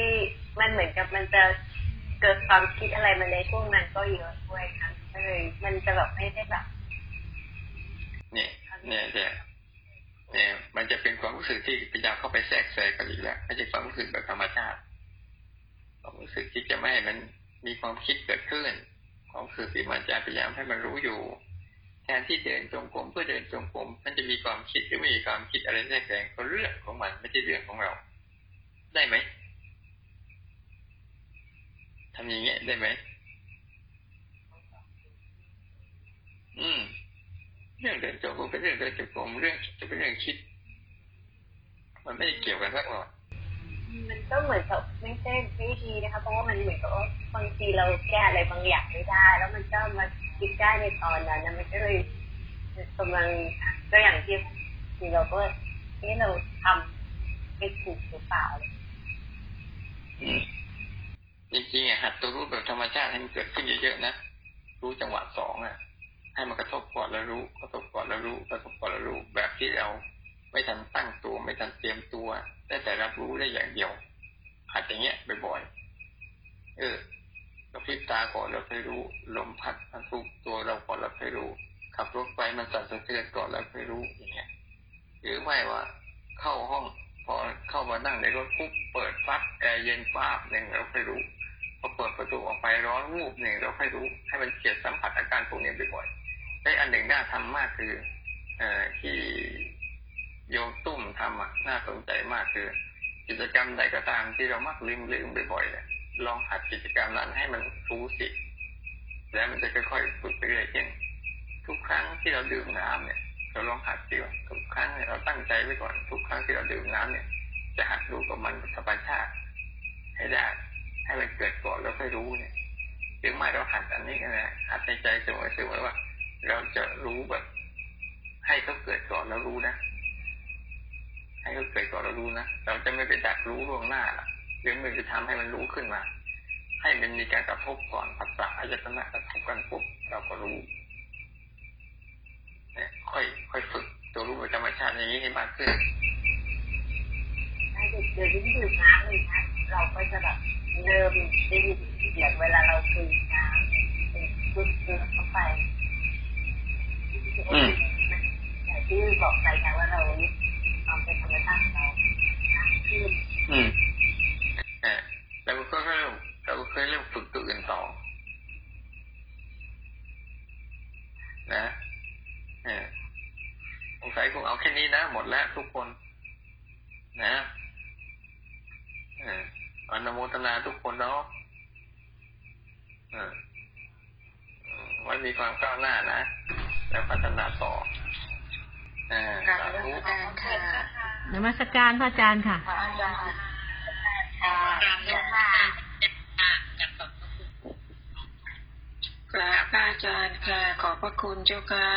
มันเหมือนกับมันจะเกิดความคิดอะไรมาในช่วงนั้นก็เยอะด้วยค่ะก็เลยมันจะแบบไม่ได้แบบเนี่ยเนี่ยเนี่ย เนี่ยมันจะเป็นความรู้สึกที่พยายามเข้าไปแทรกแซงกันอีกแล้วไม่ใช่ความรู้สึกแบบธรรมชาติความรู้สึกที่จะไม่ให้มันมีความคิดเกิดขึ้นความรู้สึกที่มันจะพยายามให้มันรู้อยู่ แทนที่เดินจงกรมเพื่อเดินจงกรมมันจะมีความคิดหรือไม่มีความคิดอะไรแทรกแซงก็เรื่องของมันไม่ใช่เรื่องของเรา ได้ไหมทำอย่างเงี้ยได้ไหมอืม เรื่องเดินจงกรมเป็นเรื่องเดินจงกรมเรื่องจะเป็นเรื่องคิด มันไม่ได้เกี่ยวกันสักหน่อยมันก็เหมือนกับไม่ใช่ไม่ดีนะคะเพราะว่ามันเหมือนกับว่าบางทีเราแก้อะไรบางอย่างไม่ได้ แล้วมันก็มาคิดได้ในตอนนั้นนะมันก็เลยกำลังก็อย่างที่ที่เราก็นี่เราทำไม่ถูกหรือเปล่าอืมจริงๆอะหัดตัวรู้แบบธรรมชาติให้มันเกิดขึ้นเยอะๆนะรู้จังหวะสองอะ ให้มันกระทบก่อนแล้วรู้ กระทบก่อนแล้วรู้ กระทบก่อนแล้วรู้ แบบที่เราไม่ทันตั้งตัว ไม่ทันเตรียมตัว ได้แต่รับรู้ได้อย่างเดียวหัดอย่างเงี้ยบ่อยๆ เออเราพลิกตาก่อนเราเคยรู้ ลมพัดมันทุกตัวเราก่อนเราเคยรู้ ขับรถไปมันสั่นสะเทือนก่อนเราค่อยรู้อย่างเงี้ย หรือไม่ว่า เข้าห้องพอเข้ามานั่งในรถปุ๊บเปิดฟักแอร์เย็นฟ้าบหนึ่งเราค่อยรู้พอเปิดประตูออกไปร้อนวูบหนึ่งเราค่อยรู้ให้มันเกิดสัมผัสอาการพวกนี้บ่อยๆ ได้อันหนึ่งน่าทำมากคือ เอ่อที่โยมตุ้มทำอะน่าสนใจมากคือ กิจกรรมใดก็ตามที่เรามักลืมลืมบ่อยๆเนี่ยลองหัดกิจกรรมนั้นให้มันรู้สิแล้วมันจะค่อยๆฝึกไปเรื่อยๆเช่นทุกครั้งที่เราดื่มน้ำเนี่ย เราลองหัดดีว่าทุกครั้งเนี่ยเราตั้งใจไว้ก่อนทุกครั้งที่เราดื่มน้ำเนี่ย จะหัดรู้กับมันธรรมชาติให้ได้ให้มันเกิดก่อนแล้วค่อยรู้เนี่ยหรือไม่เราหัดอันนี้กันนะหัดในใจเสมอเสมอว่า เราจะรู้แบบ ให้เขาเกิดก่อนแล้วรู้นะ ให้เขาเกิดก่อนแล้วรู้นะ เราจะไม่ไปดักรู้ล่วงหน้าละหรือมันจะทำให้มันรู้ขึ้นมา ให้มันมีการกระทบก่อนผัสสะอายตนะกระทบกันปุ๊บเราก็รู้เนี่ยค่อย ค่อยฝึกตัวรู้แบบธรรมชาติอย่างนี้ให้มากขึ้นเด็กเดี๋ยวนี้ดื่มน้ำเลยนะเราก็จะแบบเริ่มได้ยินเสียงเวลาเราดื่มน้ำเป็นซึมๆเข้าไป อืมอย่างที่บอกไปนะว่าเราเอาเป็นธรรมชาติของเราน้ำขึ้นอืมเออแล้วก็เริ่มเราก็เคยเริ่มฝึกตัวอื่นต่อ นะเออสงสัยคงเอาแค่นี้นะ หมดแล้วทุกคน นะเอออนุโมทนาทุกคนเนาะเออเออไวันมีความก้าวหน้านะ แล้วพัฒนาต่อเออสาธุอาจารย์ค่ะนมัสการพระอาจารย์ค่ะพระอาจารย์ค่ะกราบนมัสการจากขอบพระคุณกราบพระอาจารย์ค่ะขอบพระคุณเจ้าค่ะ